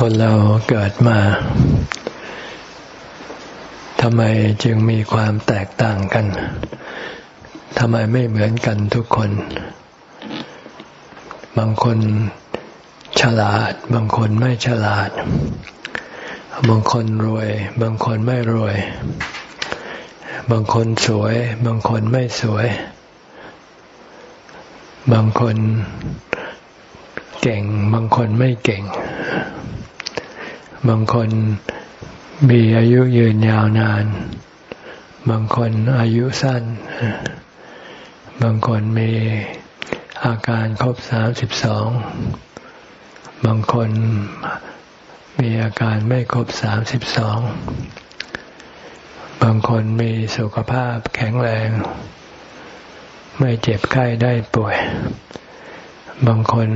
คนเราเกิดมาทำไมจึงมีความแตกต่างกันทำไมไม่เหมือนกันทุกคน บางคนฉลาด บางคนไม่ฉลาด บางคนรวย บางคนไม่รวย บางคนสวย บางคนไม่สวย บางคนเก่ง บางคนไม่เก่ง บางคนมีอายุยืนยาวนาน บางคนอายุสั้น บางคนมีอาการครบสามสิบสอง บางคนมีอาการไม่ครบสามสิบสอง บางคนมีสุขภาพแข็งแรง ไม่เจ็บไข้ได้ป่วย บางคน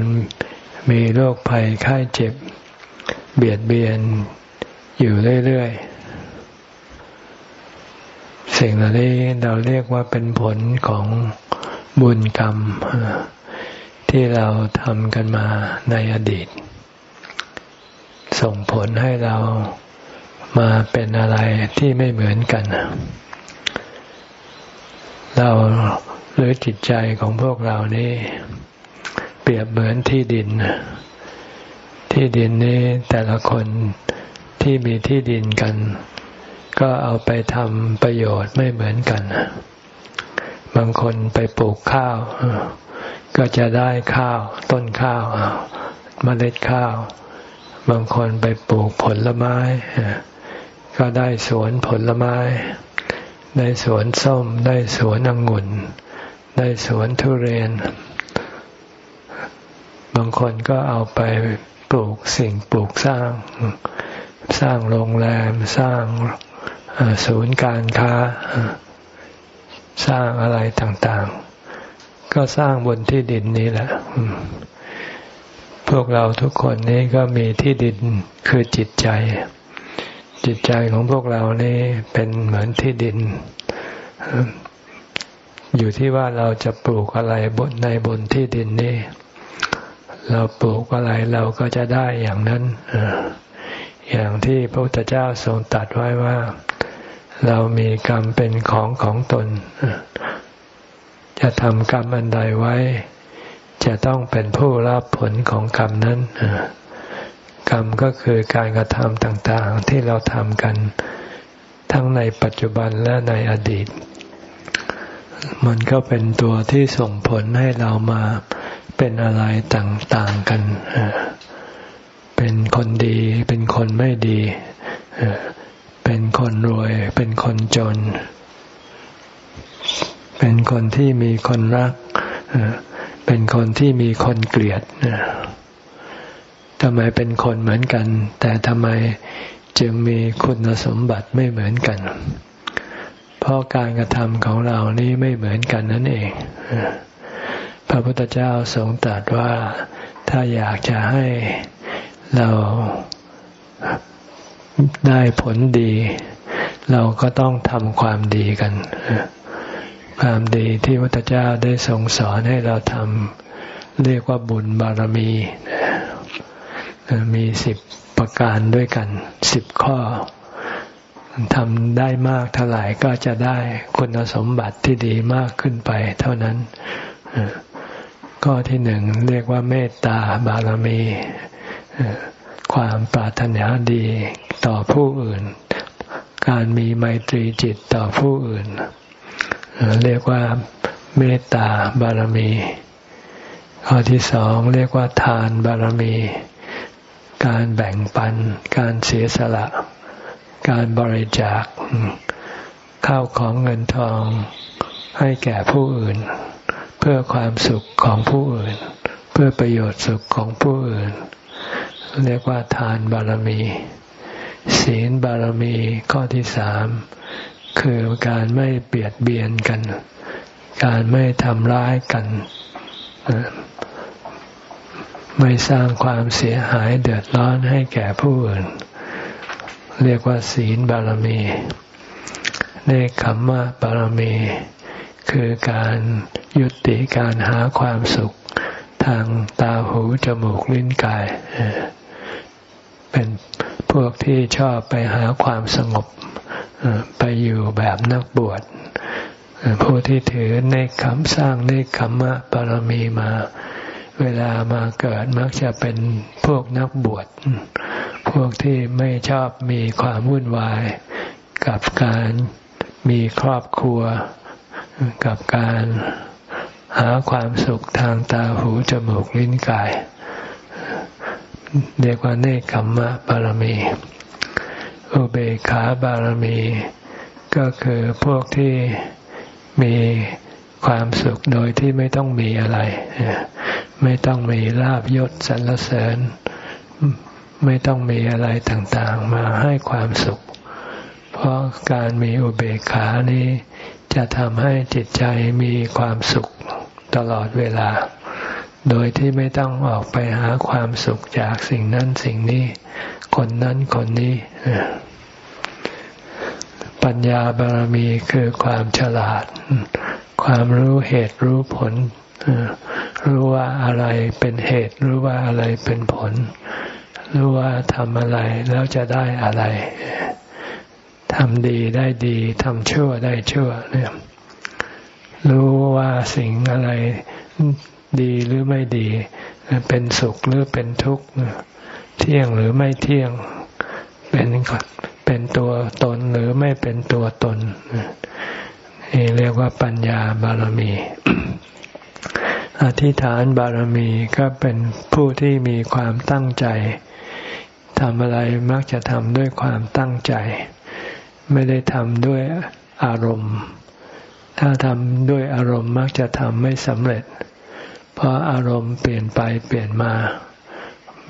มีโรคภัยไข้เจ็บ เบียดเบียนอยู่เรื่อยๆ สิ่งเหล่านี้เราเรียกว่าเป็นผลของบุญกรรม ที่เราทำกันมาในอดีต ส่งผลให้เรามาเป็นอะไรที่ไม่เหมือนกัน เราหรือจิตใจของพวกเรานี่ เปรียบเหมือนที่ดิน ที่ดินนี้แต่ละคนที่มีที่ดินกัน ก็เอาไปทำประโยชน์ไม่เหมือนกัน บางคนไปปลูกข้าว ก็จะได้ข้าวต้นข้าวเมล็ดข้าว บางคนไปปลูกผลไม้ ก็ได้สวนผลไม้ ได้สวนส้ม ได้สวนองุ่น ได้สวนทุเรียน บางคนก็เอาไป ปลูกสิ่งปลูกสร้าง สร้างโรงแรม สร้างศูนย์การค้า สร้างอะไรต่างๆ ก็สร้างบนที่ดินนี้แหละ พวกเราทุกคนนี้ก็มีที่ดินคือจิตใจ จิตใจของพวกเรานี่เป็นเหมือนที่ดิน อยู่ที่ว่าเราจะปลูกอะไรบนในบนที่ดินนี้ เราปลูกอะไรเราก็จะได้อย่างนั้นอย่างที่พระพุทธเจ้าทรงตรัสไว้ว่า เรามีกรรมเป็นของของตน จะทำกรรมอันใดไว้ จะต้องเป็นผู้รับผลของกรรมนั้นกรรมก็คือการกระทำต่างๆ ที่เราทำกัน ทั้งในปัจจุบันและในอดีต มันก็เป็นตัวที่ส่งผลให้เรามา เป็นอะไรต่างๆกัน เป็นคนดี เป็นคนไม่ดี เป็นคนรวย เป็นคนจน เป็นคนที่มีคนรัก เป็นคนที่มีคนเกลียดทำไมเป็นคนเหมือนกัน แต่ทำไมจึงมีคุณสมบัติไม่เหมือนกัน เพราะการกระทำของเรานี้ไม่เหมือนกันนั่นเอง พระพุทธเจ้าทรงตรัสว่าถ้าอยากจะให้เราได้ผลดี เราก็ต้องทำความดีกัน ความดีที่พระเจ้าได้ทรงสอนให้เราทำเรียกว่าบุญบารมี มีสิบประการด้วยกันสิบข้อทำได้มากเท่าไหร่ก็จะได้คุณสมบัติที่ดีมากขึ้นไปเท่านั้น ข้อที่หนึ่งเรียกว่าเมตตาบารมี ความปรารถนาดีต่อผู้อื่น การมีไมตรีจิตต่อผู้อื่น เรียกว่าเมตตาบารมี ข้อที่สองเรียกว่าทานบารมี การแบ่งปัน การเสียสละ การบริจาคข้าวของเงินทองให้แก่ผู้อื่น พื่อความสุขของผู้อื่น เพื่อประโยชน์สุขของผู้อื่น เรียกว่าทานบารมี ศีลบารมีข้อที่สามคือการไม่เบียดเบียนกัน การไม่ทำร้ายกัน ไม่สร้างความเสียหายเดือดร้อนให้แก่ผู้อื่น เรียกว่าศีลบารมีเนคขมมะบารมี คือการยุติการหาความสุขทางตาหูจมูกลิ้นกาย เป็นพวกที่ชอบไปหาความสงบไปอยู่แบบนักบวชผู้ที่ถือในคำสร้างในคำมะปรมีมา เวลามาเกิดมักจะเป็นพวกนักบวช พวกที่ไม่ชอบมีความวุ่นวาย กับการมีครอบครัว กับการหาความสุขทางตาหูจมูกลิ้นกาย เรียกว่าเนคขมมะบารมี อุเบกขาบารมี ก็คือพวกที่มีความสุขโดยที่ไม่ต้องมีอะไร ไม่ต้องมีลาบยศสรรเสริญ ไม่ต้องมีอะไรต่างๆ มาให้ความสุข เพราะการมีอุเบกขานี้ จะทำให้จิตใจมีความสุขตลอดเวลา โดยที่ไม่ต้องออกไปหาความสุขจากสิ่งนั้นสิ่งนี้ คนนั้นคนนี้ ปัญญาบารมีคือความฉลาด ความรู้เหตุรู้ผล รู้ว่าอะไรเป็นเหตุ รู้ว่าอะไรเป็นผล รู้ว่าทำอะไรแล้วจะได้อะไร ทำดีได้ดีทำชั่วได้ชั่วเนี่ยรู้ว่าสิ่งอะไรดีหรือไม่ดี เป็นสุขหรือเป็นทุกข์เที่ยงหรือไม่เที่ยง เป็นเป็นตัวตนหรือไม่เป็นตัวตนนี่เรียกว่าปัญญาบารมี อธิษฐานบารมีก็เป็นผู้ที่มีความตั้งใจทำอะไรมักจะทำด้วยความตั้งใจ ไม่ได้ทำด้วยอารมณ์ ถ้าทำด้วยอารมณ์มักจะทำไม่สำเร็จ เพราะอารมณ์เปลี่ยนไปเปลี่ยนมา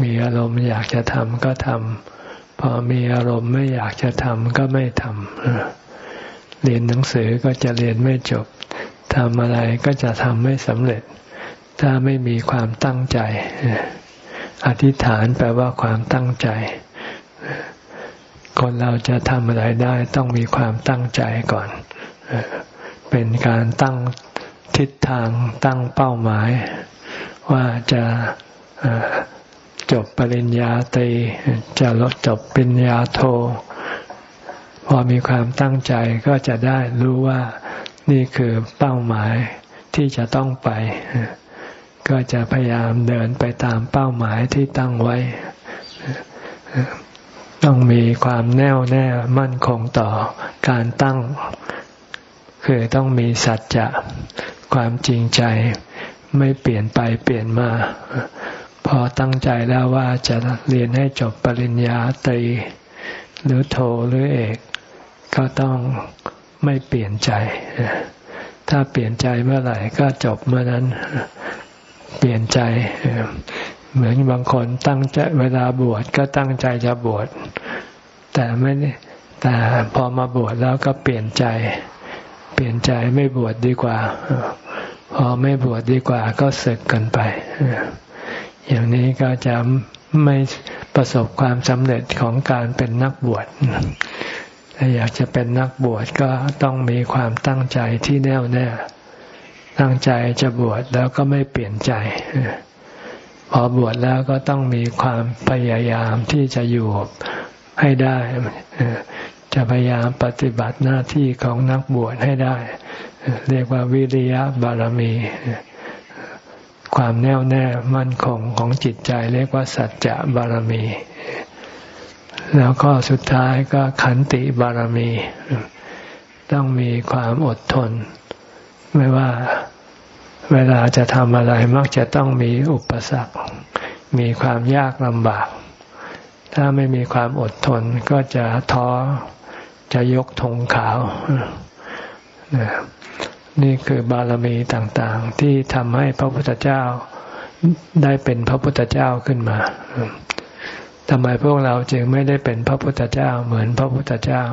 มีอารมณ์อยากจะทำก็ทำพอมีอารมณ์ไม่อยากจะทำก็ไม่ทำเรียนหนังสือก็จะเรียนไม่จบทำอะไรก็จะทำไม่สำเร็จ ถ้าไม่มีความตั้งใจ อธิษฐานแปลว่าความตั้งใจ คนเราจะทำอะไรได้ต้องมีความตั้งใจก่อน เป็นการตั้งทิศทางตั้งเป้าหมาย ว่าจะจบปริญญาตรีจะลดจบปริญญาโท พอมีความตั้งใจก็จะได้รู้ว่านี่คือเป้าหมายที่จะต้องไป ก็จะพยายามเดินไปตามเป้าหมายที่ตั้งไว้ ต้องมีความแน่วแน่มั่นคงต่อการตั้ง คือต้องมีสัจจะความจริงใจ ไม่เปลี่ยนไปเปลี่ยนมา พอตั้งใจแล้วว่าจะเรียนให้จบปริญญาตรีหรือโทหรือเอก ก็ต้องไม่เปลี่ยนใจ ถ้าเปลี่ยนใจเมื่อไหร่ก็จบเมื่อนั้น เปลี่ยนใจ เหมือนบางคนตั้งใจเวลาบวชก็ตั้งใจจะบวชแต่ไม่แต่พอมาบวชแล้วก็เปลี่ยนใจ เปลี่ยนใจไม่บวชดดีกว่า พอไม่บวชดดีกว่า ก็ศึกกันไป อย่างนี้ก็จะไม่ประสบความสำเร็จของการเป็นนักบวชถ้าอยากจะเป็นนักบวชก็ต้องมีความตั้งใจที่แน่วแน่ ตั้งใจจะบวชแล้วก็ไม่เปลี่ยนใจ พอบวชแล้วก็ต้องมีความพยายามที่จะอยู่ให้ได้ จะพยายามปฏิบัติหน้าที่ของนักบวชให้ได้ เรียกว่าวิริยะบารมี ความแน่วแน่มั่นคงของจิตใจ เรียกว่าสัจจะบารมี แล้วก็สุดท้ายก็ขันติบารมี ต้องมีความอดทน ไม่ว่า เวลาจะทำอะไรมักจะต้องมีอุปสรรค มีความยากลำบาก ถ้าไม่มีความอดทนก็จะท้อจะยกธงขาว นี่คือบารมีต่างๆ ที่ทำให้พระพุทธเจ้าได้เป็นพระพุทธเจ้าขึ้นมาทำไมพวกเราจึงไม่ได้เป็นพระพุทธเจ้า เหมือนพระพุทธเจ้า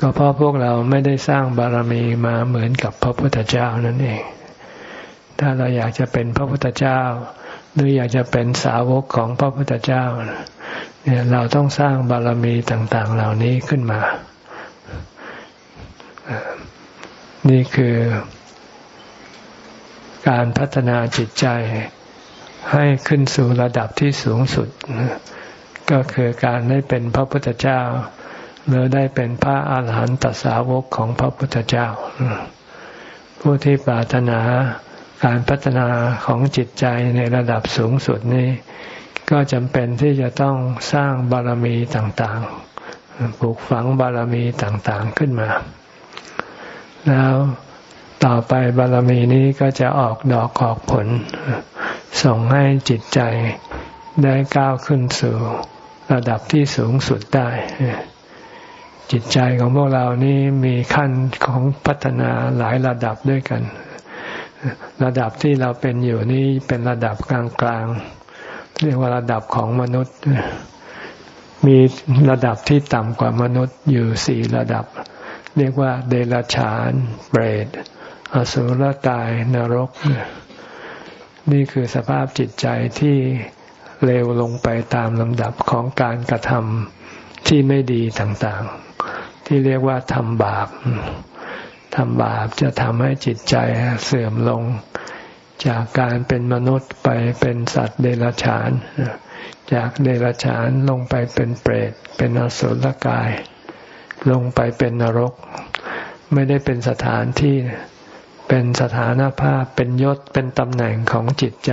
ก็เพราะพวกเราไม่ได้สร้างบารมีมาเหมือนกับพระพุทธเจ้านั่นเอง ถ้าเราอยากจะเป็นพระพุทธเจ้า หรืออยากจะเป็นสาวกของพระพุทธเจ้าเนี่ยเราต้องสร้างบารมีต่าง ๆ เหล่านี้ขึ้นมา นี่คือการพัฒนาจิตใจให้ขึ้นสู่ระดับที่สูงสุด ก็คือการได้เป็นพระพุทธเจ้า หรือได้เป็นพระอาหารหันตสาวกของพระพุทธเจ้า ผู้ที่ปรารถนา การพัฒนาของจิตใจในระดับสูงสุดนี้ ก็จำเป็นที่จะต้องสร้างบารมีต่างๆ ปลูกฝังบารมีต่างๆขึ้นมา แล้วต่อไปบารมีนี้ก็จะออกดอกออกผล ส่งให้จิตใจได้ก้าวขึ้นสู่ระดับที่สูงสุดได้ จิตใจของพวกเรานี้มีขั้นของพัฒนาหลายระดับด้วยกัน ระดับที่เราเป็นอยู่นี้เป็นระดับกลางๆ เรียกว่าระดับของมนุษย์ มีระดับที่ต่ำกว่ามนุษย์อยู่สี่ระดับ เรียกว่า เดรัจฉาน เปรต อสุรกาย นรก นี่คือสภาพจิตใจที่เร็วลงไปตามลำดับของการกระทำที่ไม่ดีต่างๆ ที่เรียกว่าทำบาป ทำบาปจะทำให้จิตใจเสื่อมลง จากการเป็นมนุษย์ไปเป็นสัตว์เดรัจฉาน จากเดรัจฉานลงไปเป็นเปรต เป็นอสุรกาย ลงไปเป็นนรก ไม่ได้เป็นสถานที่เป็นสถานภาพเป็นยศเป็นตำแหน่งของจิตใจ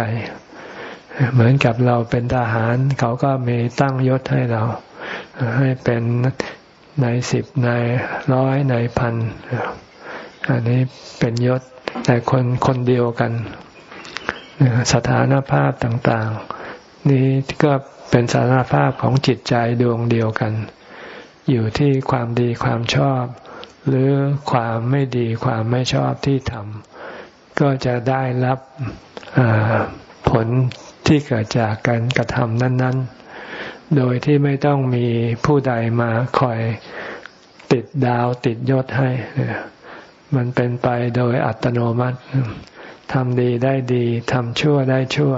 เหมือนกับเราเป็นทหาร เขาก็มีตั้งยศให้เรา ให้เป็นในสิบในร้อยในพัน อันนี้เป็นยศแต่คนคนเดียวกัน สถานภาพต่างๆ นี้ก็เป็นสถานภาพของจิตใจดวงเดียวกัน อยู่ที่ความดีความชอบ หรือความไม่ดีความไม่ชอบที่ทำก็จะได้รับผลที่เกิดจากการกระทำนั้น ๆ โดยที่ไม่ต้องมีผู้ใดมาคอยติดดาวติดยศให้ มันเป็นไปโดยอัตโนมัติทำดีได้ดีทำชั่วได้ชั่ว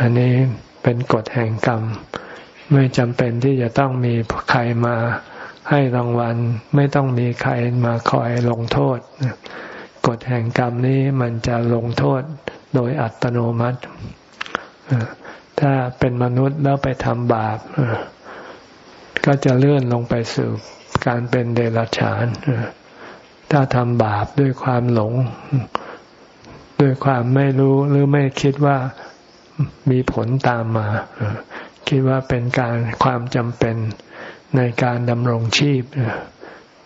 อันนี้เป็นกฎแห่งกรรม ไม่จำเป็นที่จะต้องมีใครมาให้รางวัล ไม่ต้องมีใครมาคอยลงโทษ กฎแห่งกรรมนี้มันจะลงโทษโดยอัตโนมัติ ถ้าเป็นมนุษย์แล้วไปทำบาปก็จะเลื่อนลงไปสู่การเป็นเดรัจฉาน ถ้าทำบาปด้วยความหลง ด้วยความไม่รู้หรือไม่คิดว่ามีผลตามมา คิดว่าเป็นการความจำเป็นในการดำรงชีพ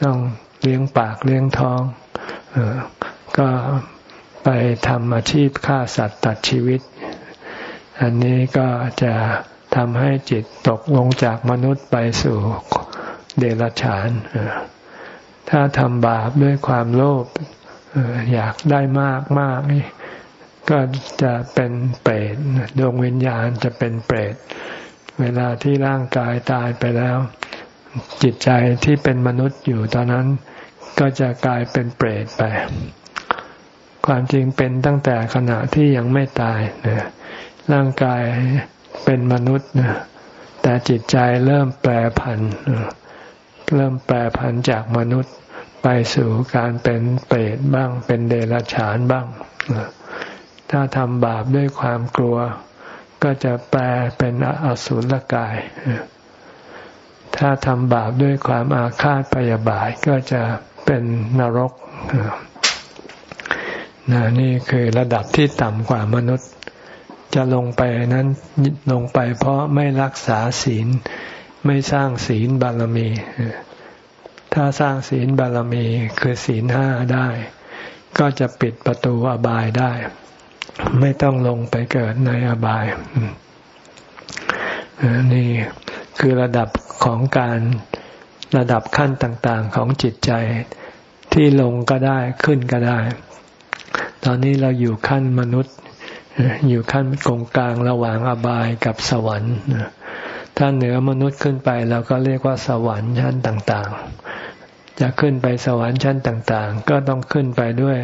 ต้องเลี้ยงปากเลี้ยงท้อง ก็ไปทำอาชีพฆ่าสัตว์ตัดชีวิต อันนี้ก็จะทำให้จิตตกลงจากมนุษย์ไปสู่เดรัจฉาน ถ้าทำบาปด้วยความโลภอยากได้มากมากก็จะเป็นเปรตดวงวิญญาณจะเป็นเปรต เวลาที่ร่างกายตายไปแล้ว จิตใจที่เป็นมนุษย์อยู่ตอนนั้นก็จะกลายเป็นเปรตไป ความจริงเป็นตั้งแต่ขณะที่ยังไม่ตายนะร่างกายเป็นมนุษย์นะแต่จิตใจเริ่มแปรผัน เริ่มแปรผันจากมนุษย์ไปสู่การเป็นเปรตบ้าง เป็นเดรัจฉานบ้าง ถ้าทำบาปด้วยความกลัว ก็จะแปลเป็นอสุรกาย ถ้าทำบาปด้วยความอาฆาตพยาบาทก็จะเป็นนรกนนี่คือระดับที่ต่ำกว่ามนุษย์ จะลงไปนั้นลงไปเพราะไม่รักษาศีล ไม่สร้างศีลบารมี ถ้าสร้างศีลบารมีคือศีลห้าได้ ก็จะปิดประตูอบายได้ ไม่ต้องลงไปเกิดในอบาย นี่คือระดับของการระดับขั้นต่างๆของจิตใจที่ลงก็ได้ขึ้นก็ได้ ตอนนี้เราอยู่ขั้นมนุษย์ อยู่ขั้นกงกลางระหว่างอบายกับสวรรค์ ถ้าเหนือมนุษย์ขึ้นไปเราก็เรียกว่าสวรรค์ชั้นต่างๆ จะขึ้นไปสวรรค์ชั้นต่างๆ ก็ต้องขึ้นไปด้วย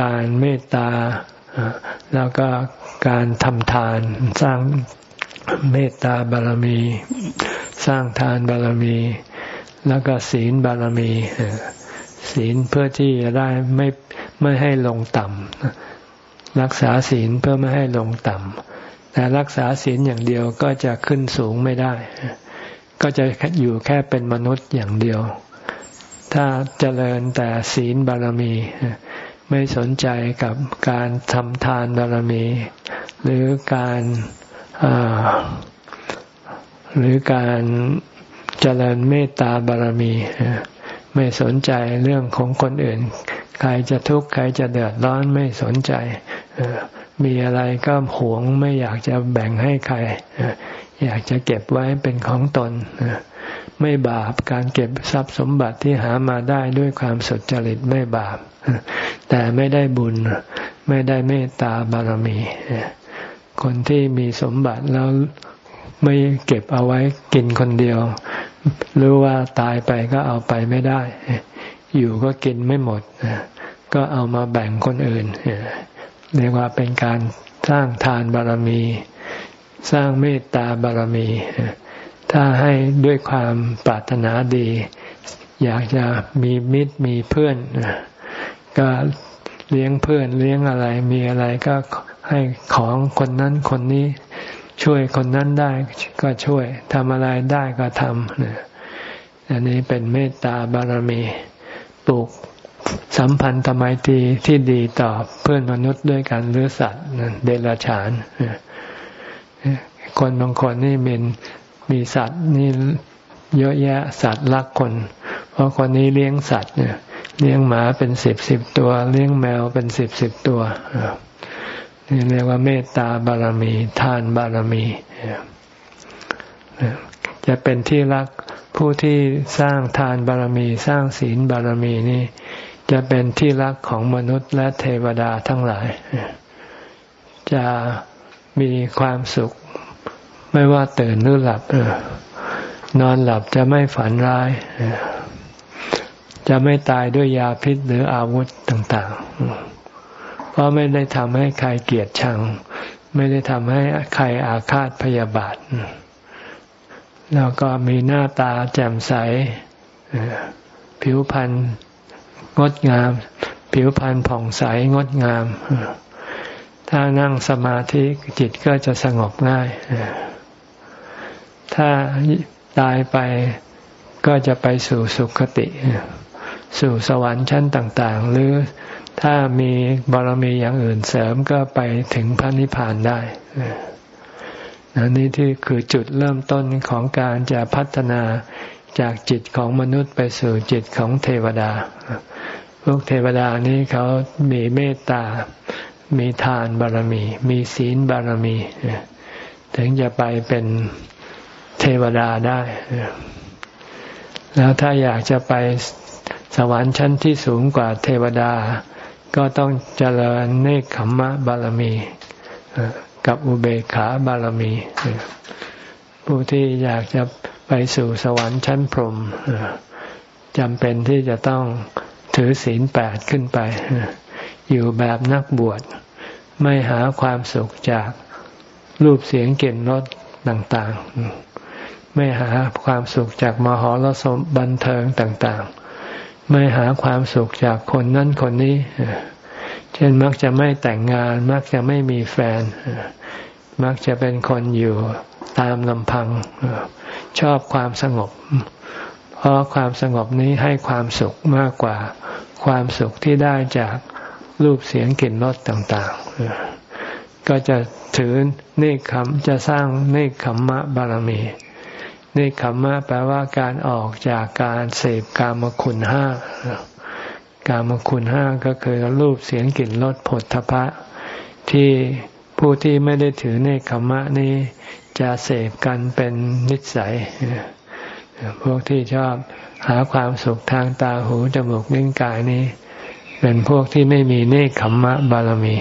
การเมตตาแล้วก็การทำทานสร้างเมตตาบารมี สร้างทานบารมี แล้วก็ศีลบารมีศีลเพื่อที่จะได้ไม่ไม่ให้ลงต่ำรักษาศีลเพื่อไม่ให้ลงต่ำ แต่รักษาศีลอย่างเดียวก็จะขึ้นสูงไม่ได้ ก็จะอยู่แค่เป็นมนุษย์อย่างเดียว ถ้าเจริญแต่ศีลบารมี ไม่สนใจกับการทำทานบารมี หรือการหรือการเจริญเมตตาบารมี ไม่สนใจเรื่องของคนอื่น ใครจะทุกข์ใครจะเดือดร้อนไม่สนใจมีอะไรก็หวงไม่อยากจะแบ่งให้ใคร อยากจะเก็บไว้เป็นของตน ไม่บาปการเก็บทรัพย์สมบัติที่หามาได้ด้วยความสุจริตไม่บาป แต่ไม่ได้บุญไม่ได้เมตตาบารมี คนที่มีสมบัติแล้วไม่เก็บเอาไว้กินคนเดียวหรือว่าตายไปก็เอาไปไม่ได้ อยู่ก็กินไม่หมด ก็เอามาแบ่งคนอื่นเรียกว่าเป็นการสร้างทานบารมี สร้างเมตตาบารมี ถ้าให้ด้วยความปรารถนาดี อยากจะมีมิตรมีเพื่อน ก็เลี้ยงเพื่อนเลี้ยงอะไรมีอะไรก็ให้ของคนนั้นคนนี้ช่วยคนนั้นได้ก็ช่วยทำอะไรได้ก็ทำอันนี้เป็นเมตตาบารมี ปลูก สัมพันธไมตรีที่ดีต่อเพื่อนมนุษย์ด้วยกันหรือสัตว์เดรัจฉานคนบางคนนี่มีมีสัตว์นี่เยอะแยะสัตว์รักคน เพราะคนนี้เลี้ยงสัตว์เนี่ยเลี้ยงหมาเป็นสิบสิบตัว เลี้ยงแมวเป็นสิบสิบตัวนี่เรียกว่าเมตตาบารมี ทานบารมี จะเป็นที่รักผู้ที่สร้างทานบารมี สร้างศีลบารมีนี่ จะเป็นที่รักของมนุษย์และเทวดาทั้งหลาย จะมีความสุข ไม่ว่าตื่นหรือหลับนอนหลับจะไม่ฝันร้าย จะไม่ตายด้วยยาพิษหรืออาวุธต่างๆ เพราะไม่ได้ทำให้ใครเกลียดชัง ไม่ได้ทำให้ใครอาฆาตพยาบาท แล้วก็มีหน้าตาแจ่มใสผิวพรรณ งดงาม ผิวพรรณผ่องใสงดงาม ถ้านั่งสมาธิจิตก็จะสงบง่าย ถ้าตายไปก็จะไปสู่สุคติ สู่สวรรค์ชั้นต่าง ๆ หรือถ้ามีบารมีอย่างอื่นเสริมก็ไปถึงพระนิพพานได้นนี่ที่คือจุดเริ่มต้นของการจะพัฒนา จากจิตของมนุษย์ไปสู่จิตของเทวดา พวกเทวดานี้เขามีเมตตา มีทานบารมี มีศีลบารมี ถึงจะไปเป็นเทวดาได้ แล้วถ้าอยากจะไปสวรรค์ชั้นที่สูงกว่าเทวดา ก็ต้องเจริญเนคขมมะบารมี กับอุเบกขาบารมี ผู้ที่อยากจะไปสู่สวรรค์ชั้นพรหมจำเป็นที่จะต้องถือศีลแปดขึ้นไป อยู่แบบนักบวช ไม่หาความสุขจากรูปเสียงเกลิ่นรสต่างๆ ไม่หาความสุขจากมหรสมบันเทิงต่างๆ ไม่หาความสุขจากคนนั้นคนนี้ เช่นมักจะไม่แต่งงาน มักจะไม่มีแฟน มักจะเป็นคนอยู่ตามลำพัง ชอบความสงบ เพราะความสงบนี้ให้ความสุขมากกว่าความสุขที่ได้จากรูปเสียงกลิ่นรสต่างๆ ก็จะถือเนคขมจะสร้างเนคขมมะบารมีเนคขมมะแปลว่าการออกจากการเสพกามคุณห้ากามคุณห้าก็คือรูปเสียงกลิ่นรสผลทพะ ที่ ผู้ที่ไม่ได้ถือเนคขมะนี้จะเสพกันเป็นนิสัย พวกที่ชอบหาความสุขทางตาหูจมูกลิ้นกายนี้ เป็นพวกที่ไม่มีเนคขมมะบารมี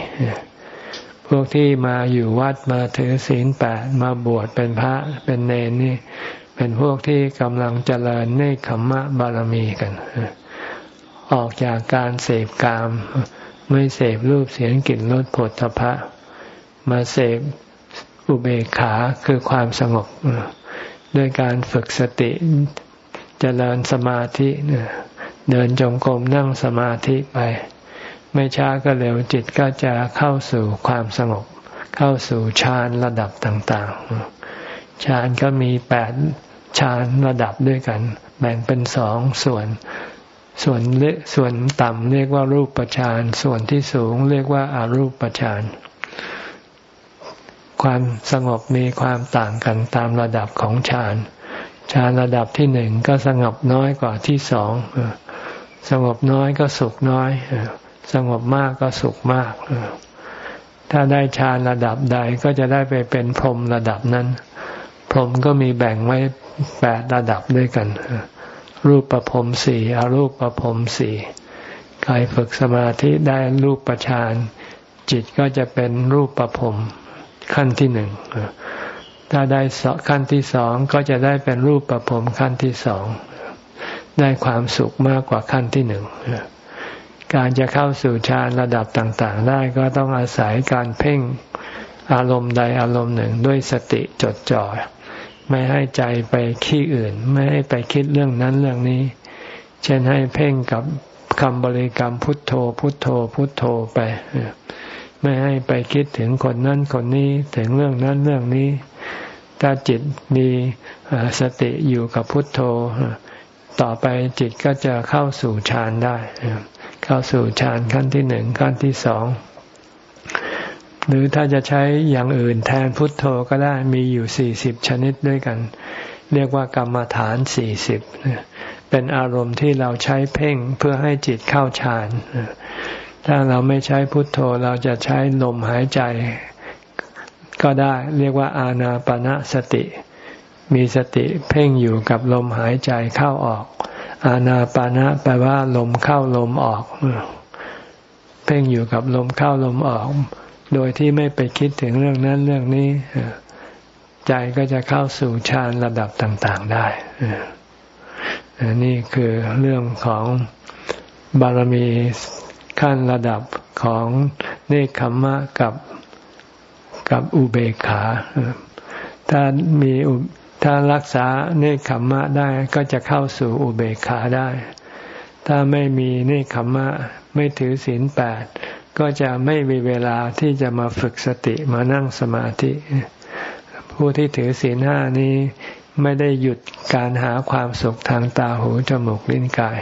พวกที่มาอยู่วัดมาถือศีลแปดมาบวชเป็นพระเป็นเนรนี่ เป็นพวกที่กำลังเจริญเนคขมมะบารมีกัน ออกจากการเสพกาม ไม่เสพรูปเสียงกลิ่นรสผลทพะ มาเสพอุเบกขาคือความสงบด้วยการฝึกสติจเจริญสมาธิเดินจงกรมนั่งสมาธิไป ไม่ช้าก็เร็วจิตก็จะเข้าสู่ความสงบ เข้าสู่ฌานระดับต่างๆฌานก็มีแปดฌานระดับด้วยกัน แบ่งเป็นสองส่วน ส่วนเลส่วนต่ำเรียกว่ารูปฌานส่วนที่สูงเรียกว่าอารูปฌาน ความสงบมีความต่างกันตามระดับของฌานฌานระดับที่หนึ่งก็สงบน้อยกว่าที่สองสงบน้อยก็สุขน้อย สงบมากก็สุขมาก ถ้าได้ฌานระดับใดก็จะได้ไปเป็นพรหมระดับนั้น พรหมก็มีแบ่งไว้แปดระดับด้วยกัน รูปประพรมสี่อรูปประพรมสี่ใครฝึกสมาธิได้รูปประชานจิตก็จะเป็นรูปประพรม ขั้นที่หนึ่งถ้าได้ขั้นที่สองก็จะได้เป็นรูปประพรมขั้นที่สองได้ความสุขมากกว่าขั้นที่หนึ่งการจะเข้าสู่ฌานระดับต่าง ๆ ได้ก็ต้องอาศัยการเพ่งอารมณ์ใดอารมณ์หนึ่งด้วยสติจดจ่อไม่ให้ใจไปขี้อื่น ไม่ให้ไปคิดเรื่องนั้นเรื่องนี้ เช่นให้เพ่งกับคำบริกรรมพุทโธพุทโธพุทโธไป ไม่ให้ไปคิดถึงคนนั้นคนนี้ถึงเรื่องนั้นเรื่องนี้ ถ้าจิตมีสติอยู่กับพุทโธ ต่อไปจิตก็จะเข้าสู่ฌานได้ เข้าสู่ฌานขั้นที่หนึ่งขั้นที่สองหรือถ้าจะใช้อย่างอื่นแทนพุทโธก็ได้มีอยู่สี่สิบชนิดด้วยกัน เรียกว่ากรรมฐานสี่สิบเป็นอารมณ์ที่เราใช้เพ่งเพื่อให้จิตเข้าฌาน ถ้าเราไม่ใช้พุทโธเราจะใช้ลมหายใจ ก็ได้เรียกว่าอาณาปณะสติ มีสติเพ่งอยู่กับลมหายใจเข้าออก อาณาปานะแปลว่า ลมเข้าลมออก เพ่งอยู่กับลมเข้าลมออก โดยที่ไม่ไปคิดถึงเรื่องนั้นเรื่องนี้ใจก็จะเข้าสู่ฌานระดับต่าง ๆ ได้นี่คือเรื่องของบารมี ขั้นระดับของเนคขมมะกับกับอุเบกขา ถ้ามีถ้ารักษาเนคขมมะได้ก็จะเข้าสู่อุเบกขาได้ ถ้าไม่มีเนคขมมะไม่ถือศีลแปดก็จะไม่มีเวลาที่จะมาฝึกสติมานั่งสมาธิ ผู้ที่ถือศีลห้านี้ไม่ได้หยุดการหาความสุขทางตาหูจมูกลิ้นกาย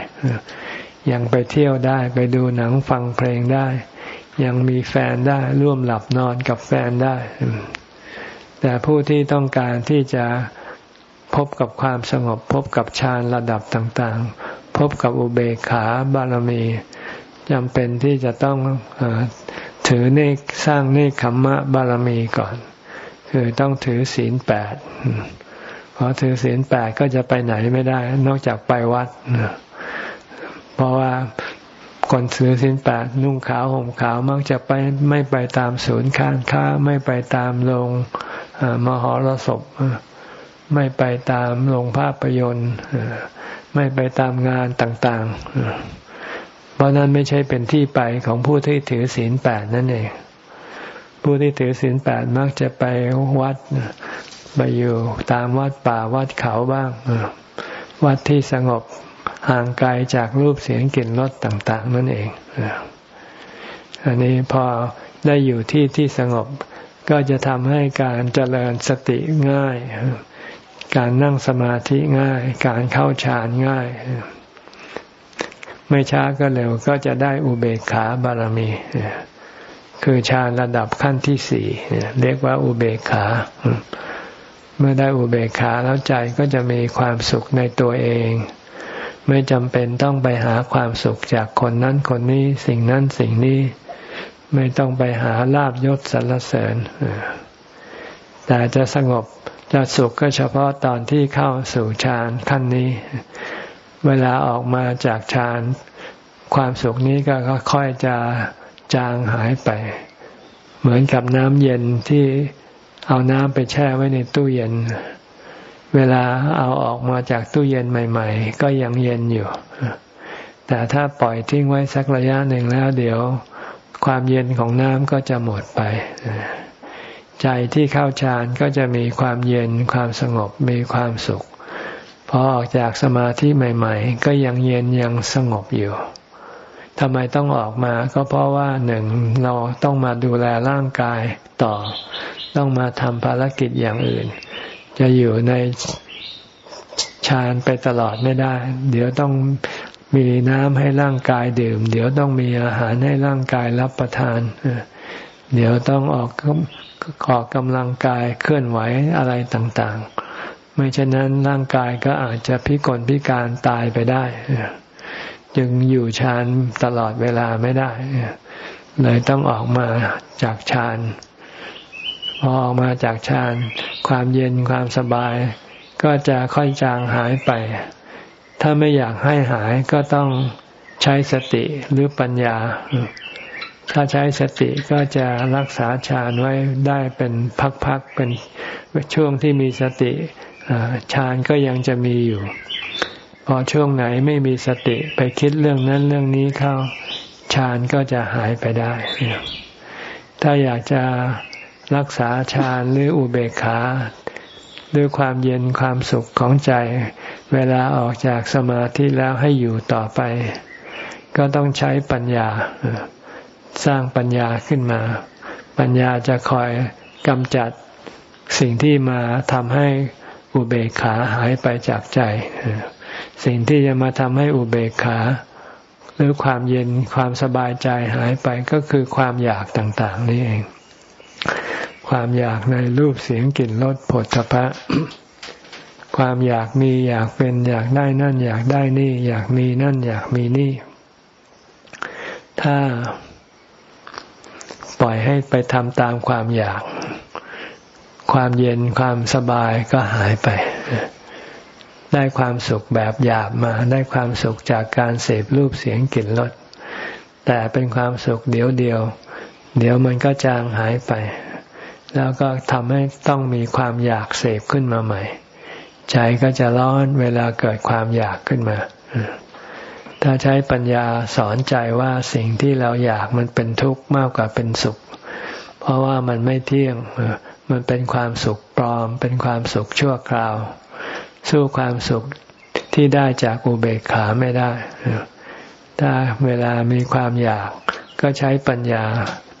ยังไปเที่ยวได้ ไปดูหนังฟังเพลงได้ ยังมีแฟนได้ร่วมหลับนอนกับแฟนได้ แต่ผู้ที่ต้องการที่จะพบกับความสงบ พบกับฌานระดับต่างๆ พบกับอุเบกขาบารมีจำเป็นที่จะต้องอถือเนกสร้างเนคขมมะบารมีก่อน คือต้องถือศีลแปดพอถือศีลแปดก็จะไปไหนไม่ได้ นอกจากไปวัด เพราะว่าคนซื้อสินแปดนุ่งขาวห่มขาวมักจะไปไม่ไปตามศูนย์การค้า ไม่ไปตามโรงมหรสพไม่ไปตามโรงภาพยนตร์ไม่ไปตามงานต่าง ๆ เพราะนั้นไม่ใช่เป็นที่ไปของผู้ที่ถือศีลแปดนั่นเอง ผู้ที่ถือศีลแปดมักจะไปวัดไปอยู่ตามวัดป่าวัดเขาบ้างวัดที่สงบ ห่างไกลจากรูปเสียงกลิ่นรสต่าง ๆ นั่นเอง อันนี้พอได้อยู่ที่ที่สงบก็จะทำให้การเจริญสติง่าย การนั่งสมาธิง่าย การเข้าฌานง่าย ไม่ช้าก็เร็วก็จะได้อุเบกขาบารมี คือฌานระดับขั้นที่สี่เรียกว่าอุเบกขา เมื่อได้อุเบกขาแล้วใจก็จะมีความสุขในตัวเอง ไม่จำเป็นต้องไปหาความสุขจากคนนั้นคนนี้สิ่งนั้นสิ่งนี้ ไม่ต้องไปหาลาบยศสรรเสริญแต่จะสงบจะสุขก็เฉพาะตอนที่เข้าสู่ฌานขั้นนี้ เวลาออกมาจากฌานความสุขนี้ก็ค่อยจะจางหายไป เหมือนกับน้ำเย็นที่เอาน้ำไปแช่ไว้ในตู้เย็น เวลาเอาออกมาจากตู้เย็นใหม่ ๆ ก็ยังเย็นอยู่ แต่ถ้าปล่อยทิ้งไว้สักระยะหนึ่งแล้ว เดี๋ยวความเย็นของน้ำก็จะหมดไป ใจที่เข้าฌานก็จะมีความเย็นความสงบมีความสุข พอออกจากสมาธิใหม่ ๆ ก็ยังเย็นยังสงบอยู่ทำไมต้องออกมาก็เพราะว่าหนึ่งเราต้องมาดูแลร่างกายต่อ ต้องมาทำภารกิจอย่างอื่น จะอยู่ในฌานไปตลอดไม่ได้ เดี๋ยวต้องมีน้ำให้ร่างกายดื่ม เดี๋ยวต้องมีอาหารให้ร่างกายรับประทาน เดี๋ยวต้องออกขอกำลังกายเคลื่อนไหวอะไรต่างๆ ไม่เช่นนั้นร่างกายก็อาจจะพิกลพิการตายไปได้ จึงอยู่ฌานตลอดเวลาไม่ได้ เลยต้องออกมาจากฌานพอออกมาจากฌาน ความเย็นความสบาย ก็จะค่อยจางหายไป ถ้าไม่อยากให้หายก็ต้องใช้สติหรือปัญญา ถ้าใช้สติก็จะรักษาฌานไว้ได้เป็นพักๆเป็นช่วงที่มีสติฌานก็ยังจะมีอยู่ พอช่วงไหนไม่มีสติไปคิดเรื่องนั้นเรื่องนี้เข้าฌานก็จะหายไปได้ ถ้าอยากจะ รักษาฌานหรืออุเบกขาด้วยความเย็นความสุขของใจ เวลาออกจากสมาธิแล้วให้อยู่ต่อไป ก็ต้องใช้ปัญญา สร้างปัญญาขึ้นมา ปัญญาจะคอยกำจัดสิ่งที่มาทำให้อุเบกขาหายไปจากใจ สิ่งที่จะมาทำให้อุเบกขา หรือความเย็นความสบายใจหายไปก็คือความอยากต่าง ๆ นี่เอง ความอยากในรูปเสียงกลิ่นรสผลทพะ ความอยากมีอยากเป็นอยากได้นั่น อยากได้นี่ อยากมีนั่น อยากมีนี่ ถ้าปล่อยให้ไปทำตามความอยาก ความเย็นความสบายก็หายไป ได้ความสุขแบบหยาบมา ได้ความสุขจากการเสพรูปเสียงกลิ่นรสแต่เป็นความสุขเดียวเดียว เดี๋ยวมันก็จางหายไป แล้วก็ทำให้ต้องมีความอยากเสพขึ้นมาใหม่ ใจก็จะร้อนเวลาเกิดความอยากขึ้นมา ถ้าใช้ปัญญาสอนใจว่าสิ่งที่เราอยากมันเป็นทุกข์มากกว่าเป็นสุข เพราะว่ามันไม่เที่ยง มันเป็นความสุขปลอม เป็นความสุขชั่วคราว สู้ความสุขที่ได้จากอุเบกขาไม่ได้ ถ้าเวลามีความอยากก็ใช้ปัญญา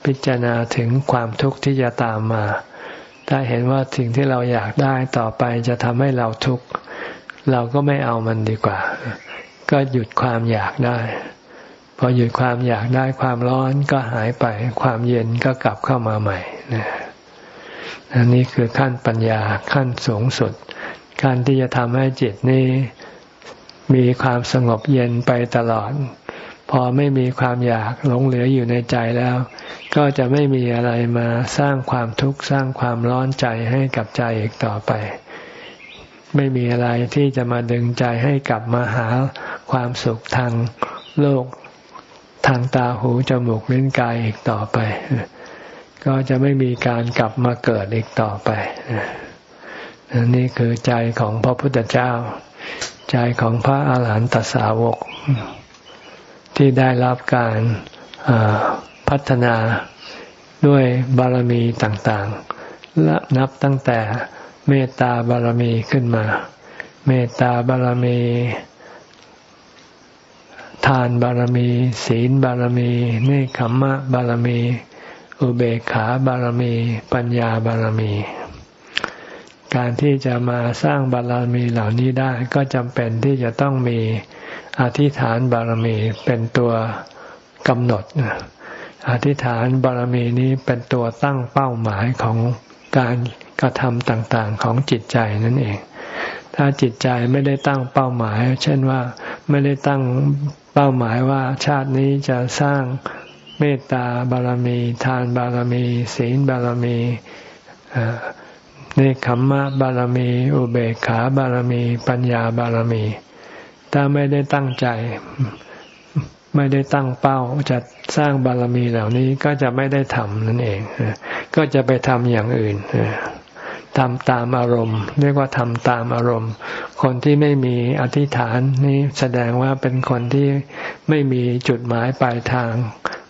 พิจารณาถึงความทุกข์ที่จะตามมา ถ้าเห็นว่าสิ่งที่เราอยากได้ต่อไปจะทำให้เราทุกข์ เราก็ไม่เอามันดีกว่า ก็หยุดความอยากได้ พอหยุดความอยากได้ความร้อนก็หายไป ความเย็นก็กลับเข้ามาใหม่นอันนี้คือขั้นปัญญาขั้นสูงสุดการที่จะทำให้จิตนี้มีความสงบเย็นไปตลอด พอไม่มีความอยากหลงเหลืออยู่ในใจแล้ว ก็จะไม่มีอะไรมาสร้างความทุกข์สร้างความร้อนใจให้กับใจอีกต่อไป ไม่มีอะไรที่จะมาดึงใจให้กลับมาหาความสุขทางโลกทางตาหูจมูกลิ้นกายอีกต่อไป ก็จะไม่มีการกลับมาเกิดอีกต่อไปนี่คือใจของพระพุทธเจ้า ใจของพระอาหารหันตสาวก ที่ได้รับการพัฒนาด้วยบารมีต่างๆและนับตั้งแต่เมตตาบารมีขึ้นมา เมตตาบารมี ทานบารมี ศีลบารมีเนคขมมะบารมี อุเบกขาบารมี ปัญญาบารมี การที่จะมาสร้างบารมีเหล่านี้ได้ก็จำเป็นที่จะต้องมี อธิษฐานบารมีเป็นตัวกำหนด อธิษฐานบารมีนี้เป็นตัวตั้งเป้าหมายของการกระทำต่างๆของจิตใจนั่นเอง ถ้าจิตใจไม่ได้ตั้งเป้าหมาย เช่นว่าไม่ได้ตั้งเป้าหมายว่าชาตินี้จะสร้างเมตตาบารมี ทานบารมี ศีลบารมีเนคขมมะบารมี อุเบกขาบารมี ปัญญาบารมี ถ้าไม่ได้ตั้งใจ ไม่ได้ตั้งเป้าจะสร้างบารมีเหล่านี้ก็จะไม่ได้ทำนั่นเอง ก็จะไปทำอย่างอื่นทำตามอารมณ์ เรียกว่าทำตามอารมณ์ คนที่ไม่มีอธิษฐานนี้แสดงว่าเป็นคนที่ไม่มีจุดหมายปลายทาง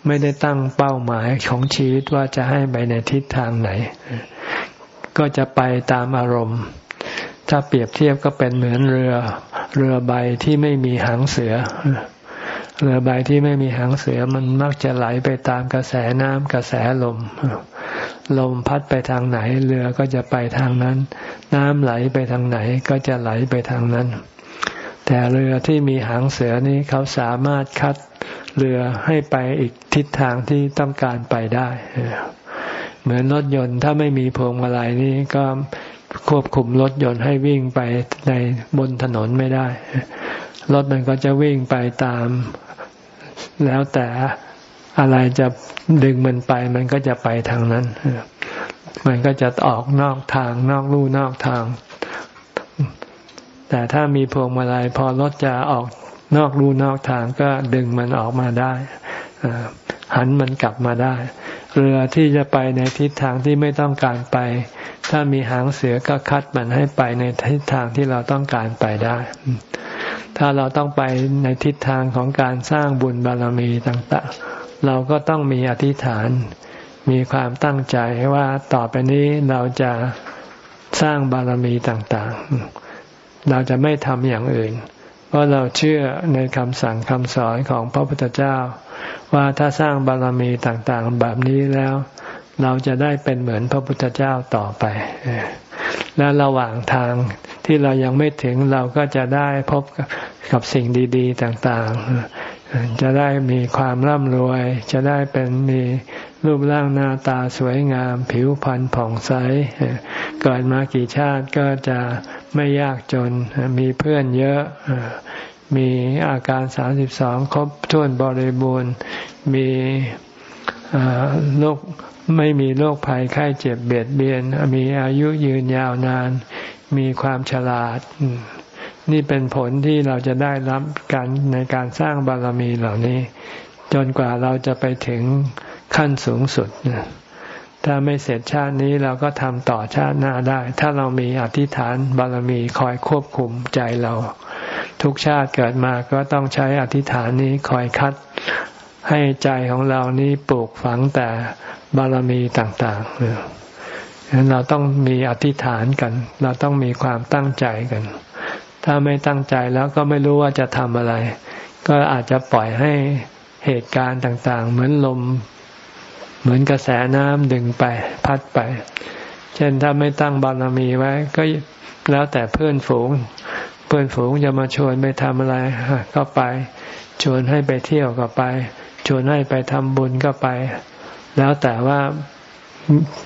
ไม่ได้ตั้งเป้าหมายของชีวิตว่าจะให้ไปในทิศทางไหน ก็จะไปตามอารมณ์ ถ้าเปรียบเทียบก็เป็นเหมือนเรือ เรือใบที่ไม่มีหางเสือ เรือใบที่ไม่มีหางเสือมันมักจะไหลไปตามกระแสน้ำกระแสลม ลมพัดไปทางไหน เรือก็จะไปทางนั้น น้ำไหลไปทางไหนก็จะไหลไปทางนั้น แต่เรือที่มีหางเสือนี้เขาสามารถคัดเรือให้ไปอีกทิศทางที่ต้องการไปได้ เหมือนรถยนต์ถ้าไม่มีพวงมาลัยนี้ก็ ควบคุมรถยนต์ให้วิ่งไปในบนถนนไม่ได้ รถมันก็จะวิ่งไปตาม แล้วแต่อะไรจะดึงมันไป มันก็จะไปทางนั้น มันก็จะออกนอกทางนอกลู่นอกทาง แต่ถ้ามีพวงมาลัยพอรถจะออกนอกลู่นอกทางก็ดึงมันออกมาได้หันมันกลับมาได้ เรือที่จะไปในทิศทางที่ไม่ต้องการไป ถ้ามีหางเสือก็คัดมันให้ไปในทิศทางที่เราต้องการไปได้ ถ้าเราต้องไปในทิศทางของการสร้างบุญบารมีต่างๆ เราก็ต้องมีอธิษฐาน มีความตั้งใจว่าต่อไปนี้เราจะสร้างบารมีต่างๆ เราจะไม่ทำอย่างอื่น เพราะเราเชื่อในคำสั่งคำสอนของพระพุทธเจ้า ว่าถ้าสร้างบารมีต่างๆ แบบนี้แล้ว เราจะได้เป็นเหมือนพระพุทธเจ้าต่อไป และระหว่างทางที่เรายังไม่ถึงเราก็จะได้พบกับสิ่งดี ๆ ต่างๆ จะได้มีความร่ำรวย จะได้เป็นมีรูปร่างหน้าตาสวยงาม ผิวพรรณผ่องใสเกิดมากี่ชาติก็จะไม่ยากจนมีเพื่อนเยอะ มีอาการสามสิบสองครบถ้วนบริบูรณ์ มีโรคไม่มีโรคภัยไข้เจ็บเบียดเบียน มีอายุยืนยาวนาน มีความฉลาด นี่เป็นผลที่เราจะได้รับการในการสร้างบารมีเหล่านี้ จนกว่าเราจะไปถึงขั้นสูงสุด ถ้าไม่เสร็จชาตินี้เราก็ทำต่อชาติหน้าได้ ถ้าเรามีอธิษฐานบารมีคอยควบคุมใจเรา ทุกชาติเกิดมาก็ต้องใช้อธิษฐานนี้คอยคัด ให้ใจของเรานี้ปลูกฝังแต่บารมีต่างๆฉะนั้นเราต้องมีอธิษฐานกัน เราต้องมีความตั้งใจกัน ถ้าไม่ตั้งใจแล้วก็ไม่รู้ว่าจะทำอะไร ก็อาจจะปล่อยให้เหตุการณ์ต่างๆ เหมือนลม เหมือนกระแสน้ำดึงไป พัดไป เช่นถ้าไม่ตั้งบารมีไว้ ก็แล้วแต่เพื่อนฝูง เพื่อนฝูงจะมาชวนไปทำอะไรก็ไป ชวนให้ไปเที่ยวก็ไป ชวนให้ไปทำบุญก็ไป แล้วแต่ว่า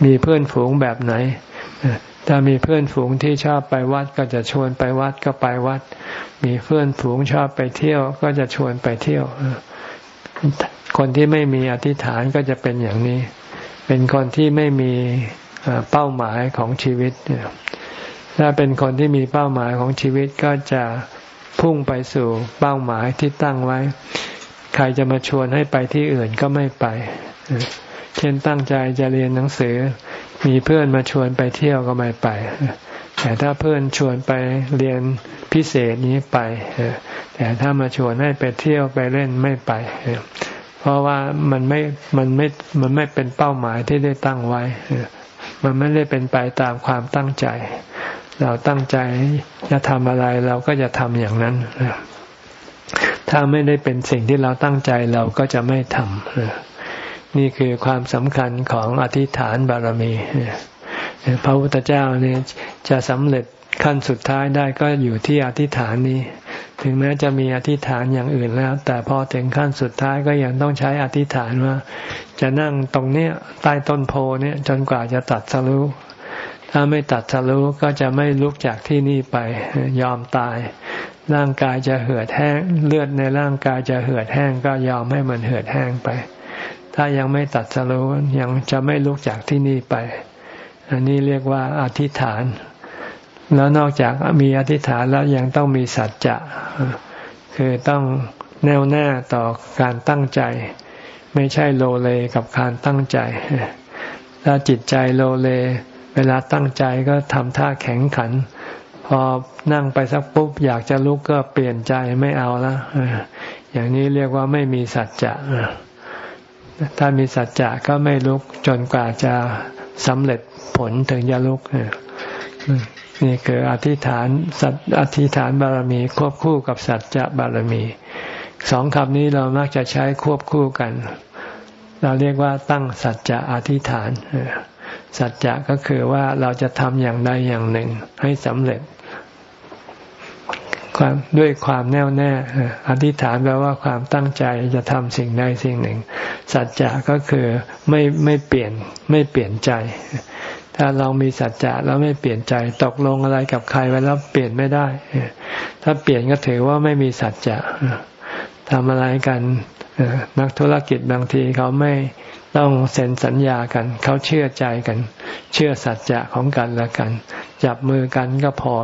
มีเพื่อนฝูงแบบไหนถ้ามีเพื่อนฝูงที่ชอบไปวัดก็จะชวนไปวัดก็ไปวัด มีเพื่อนฝูงชอบไปเที่ยวก็จะชวนไปเที่ยว คนที่ไม่มีอธิษฐานก็จะเป็นอย่างนี้ เป็นคนที่ไม่มีเป้าหมายของชีวิต ถ้าเป็นคนที่มีเป้าหมายของชีวิตก็จะพุ่งไปสู่เป้าหมายที่ตั้งไว้ ใครจะมาชวนให้ไปที่อื่นก็ไม่ไป เช่นตั้งใจจะเรียนหนังสือ มีเพื่อนมาชวนไปเที่ยวก็ไม่ไป แต่ถ้าเพื่อนชวนไปเรียนพิเศษนี้ไป แต่ถ้ามาชวนให้ไปเที่ยวไปเล่นไม่ไป เพราะว่ามันไม่ มันไม่ มันไม่เป็นเป้าหมายที่ได้ตั้งไว้ มันไม่ได้เป็นไปตามความตั้งใจ เราตั้งใจจะทำอะไรเราก็จะทำอย่างนั้น ถ้าไม่ได้เป็นสิ่งที่เราตั้งใจเราก็จะไม่ทำนี่คือความสำคัญของอธิษฐานบารมีพระพุทธเจ้าเนี่ยจะสำเร็จขั้นสุดท้ายได้ก็อยู่ที่อธิษฐานนี้ ถึงแม้จะมีอธิษฐานอย่างอื่นแล้ว แต่พอถึงขั้นสุดท้ายก็ยังต้องใช้อธิษฐานว่า จะนั่งตรงเนี้ยใต้ต้นโพเนี่ยจนกว่าจะตัดสรู้ ถ้าไม่ตัดทะลุก็จะไม่ลุกจากที่นี่ไปยอมตาย ร่างกายจะเหือดแห้ง เลือดในร่างกายจะเหือดแห้ง ก็ยอมให้มันเหือดแห้งไป ถ้ายังไม่ตัดทะลุยังจะไม่ลุกจากที่นี่ไป อันนี้เรียกว่าอธิษฐาน แล้วนอกจากมีอธิษฐานแล้วยังต้องมีสัจจะคือต้องแน่วแน่ต่อการตั้งใจ ไม่ใช่โลเลกับการตั้งใจ ถ้าจิตใจโลเล เวลาตั้งใจก็ทำท่าแข็งขัน พอนั่งไปสักปุ๊บ อยากจะลุกก็เปลี่ยนใจไม่เอาละอย่างนี้เรียกว่าไม่มีสัจจะถ้ามีสัจจะก็ไม่ลุกจนกว่าจะสำเร็จผลถึงจะลุกนี่คืออธิษฐานสัตอธิษฐานบารมี ควบคู่กับสัจจะบารมีสองคำนี้เรามักจะใช้ควบคู่กัน เราเรียกว่าตั้งสัจจะอธิษฐาน สัจจะก็คือว่าเราจะทำอย่างใดอย่างหนึ่งให้สำเร็จ ความด้วยความแน่วแน่อธิษฐานแปลว่าความตั้งใจจะทำสิ่งใดสิ่งหนึ่ง สัจจะก็คือไม่ไม่เปลี่ยนไม่เปลี่ยนใจ ถ้าเรามีสัจจะแล้วไม่เปลี่ยนใจ ตกลงอะไรกับใครไว้แล้วเปลี่ยนไม่ได้ ถ้าเปลี่ยนก็ถือว่าไม่มีสัจจะทำอะไรกันนักธุรกิจบางทีเขาไม่ ต้องเซ็นสัญญากัน เขาเชื่อใจกัน เชื่อสัจจะของกันและกัน จับมือกันก็พอ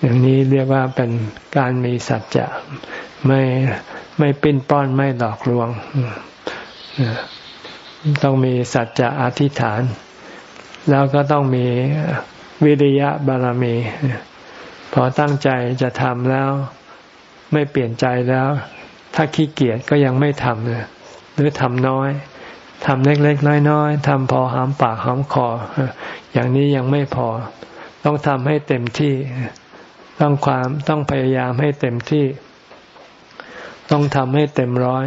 อย่างนี้เรียกว่าเป็นการมีสัจจะไม่ไม่ปิ้นป้อนไม่หลอกลวง ต้องมีสัจจะอธิษฐาน แล้วก็ต้องมีวิริยะบารมี พอตั้งใจจะทำแล้วไม่เปลี่ยนใจแล้ว ถ้าขี้เกียจก็ยังไม่ทำหรือทำน้อย ทำเล็กๆน้อยๆทำพอหอมปากหอมคอ อย่างนี้ยังไม่พอ ต้องทำให้เต็มที่ ต้องความต้องพยายามให้เต็มที่ ต้องทำให้เต็มร้อย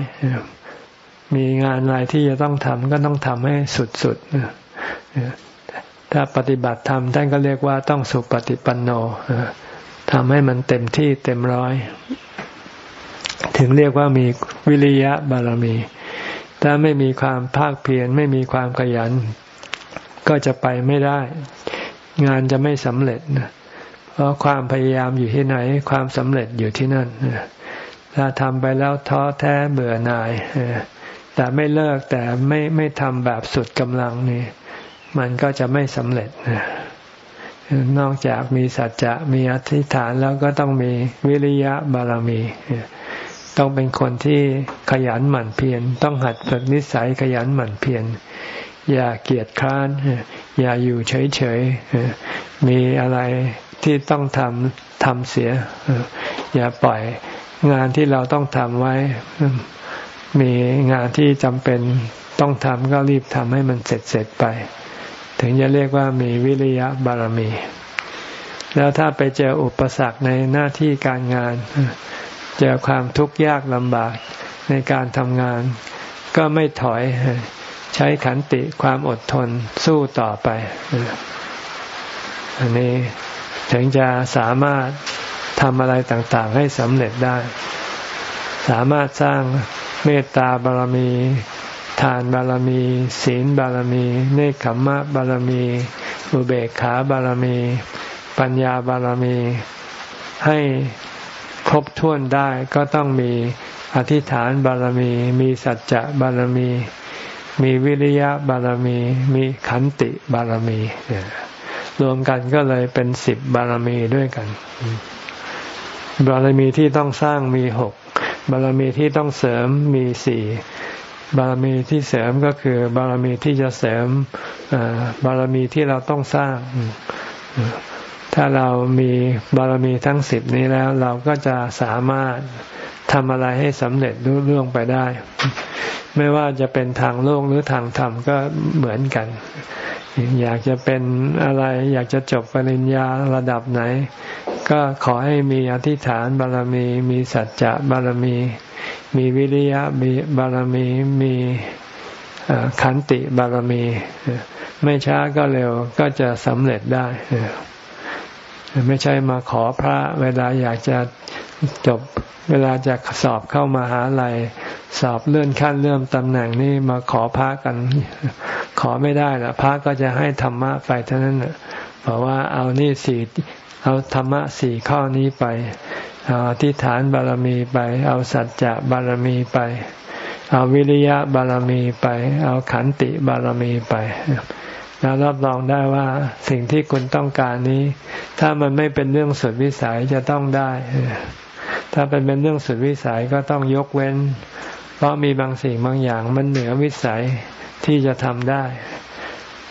มีงานอะไรที่จะต้องทำก็ต้องทำให้สุดๆถ้าปฏิบัติธรรมท่านก็เรียกว่าต้องสุปฏิปันโนทำให้มันเต็มที่เต็มร้อย ถึงเรียกว่ามีวิริยะบารมี ถ้าไม่มีความภาคเพียรไม่มีความขยัน ก็จะไปไม่ได้ งานจะไม่สำเร็จนะเพราะความพยายามอยู่ที่ไหน ความสำเร็จอยู่ที่นั่นถ้าทำไปแล้วท้อแท้เบื่อหน่ายแต่ไม่เลิกแต่ไม่ไม่ทำแบบสุดกำลังนี่มันก็จะไม่สำเร็จนอกจากมีสัจจะมีอธิษฐานแล้วก็ต้องมีวิริยะบารมี ต้องเป็นคนที่ขยันหมั่นเพียรต้องหัดฝึกนิสัยขยันหมั่นเพียรอย่าเกียจคร้าน อย่าอยู่เฉยๆมีอะไรที่ต้องทำทำเสีย อย่าปล่อยงานที่เราต้องทำไว้ มีงานที่จำเป็นต้องทำก็รีบทำให้มันเสร็จเสร็จไป ถึงจะเรียกว่ามีวิริยะบารมี แล้วถ้าไปเจออุปสรรคในหน้าที่การงาน เจอความทุกข์ยากลำบากในการทำงาน ก็ไม่ถอย ใช้ขันติความอดทนสู้ต่อไป อันนี้ถึงจะสามารถทำอะไรต่างๆ ให้สำเร็จได้ สามารถสร้างเมตตาบารมี ทานบารมี ศีลบารมี เนคขมมะบารมี อุเบกขาบารมี ปัญญาบารมี ให้ ครบถ้วนได้ก็ต้องมีอธิษฐานบารมี มีสัจจะบารมี มีวิริยะบารมี มีขันติบารมีรวมกันก็เลยเป็นสิบบารมีด้วยกัน บารมีที่ต้องสร้างมีหกบารมีที่ต้องเสริมมีสี่บารมีที่เสริมก็คือบารมีที่จะเสริมบารมีที่เราต้องสร้าง ถ้าเรามีบารมีทั้งสิบนี้แล้ว เราก็จะสามารถทำอะไรให้สำเร็จรุ่เรื่องไปได้ ไม่ว่าจะเป็นทางโลกหรือทางธรรมก็เหมือนกัน อยากจะเป็นอะไร อยากจะจบปริญญาระดับไหน ก็ขอให้มีอธิษฐานบารมี มีสัจจะบารมี มีวิริยะมีบารมี มีขันติบารมี ไม่ช้าก็เร็วก็จะสำเร็จได้ ไม่ใช่มาขอพระเวลาอยากจะจบเวลาจะสอบเข้ามาหาลัยสอบเลื่อนขั้นเลื่อนตำแหน่งนี่มาขอพระกัน ขอไม่ได้ละพระก็จะให้ธรรมะไปเท่านั้นนะบอกว่าเอานี่สี่เอาธรรมะสี่ข้อนี้ไปเอาอธิษฐานบารมีไป เอาสัจจะบารมีไป เอาวิริยะบารมีไป เอาขันติบารมีไป แล้วรับรองได้ว่าสิ่งที่คุณต้องการนี้ ถ้ามันไม่เป็นเรื่องสุดวิสัยจะต้องได้ ถ้าเป็นเป็นเรื่องสุดวิสัยก็ต้องยกเว้น เพราะมีบางสิ่งบางอย่างมันเหนือวิสัยที่จะทำได้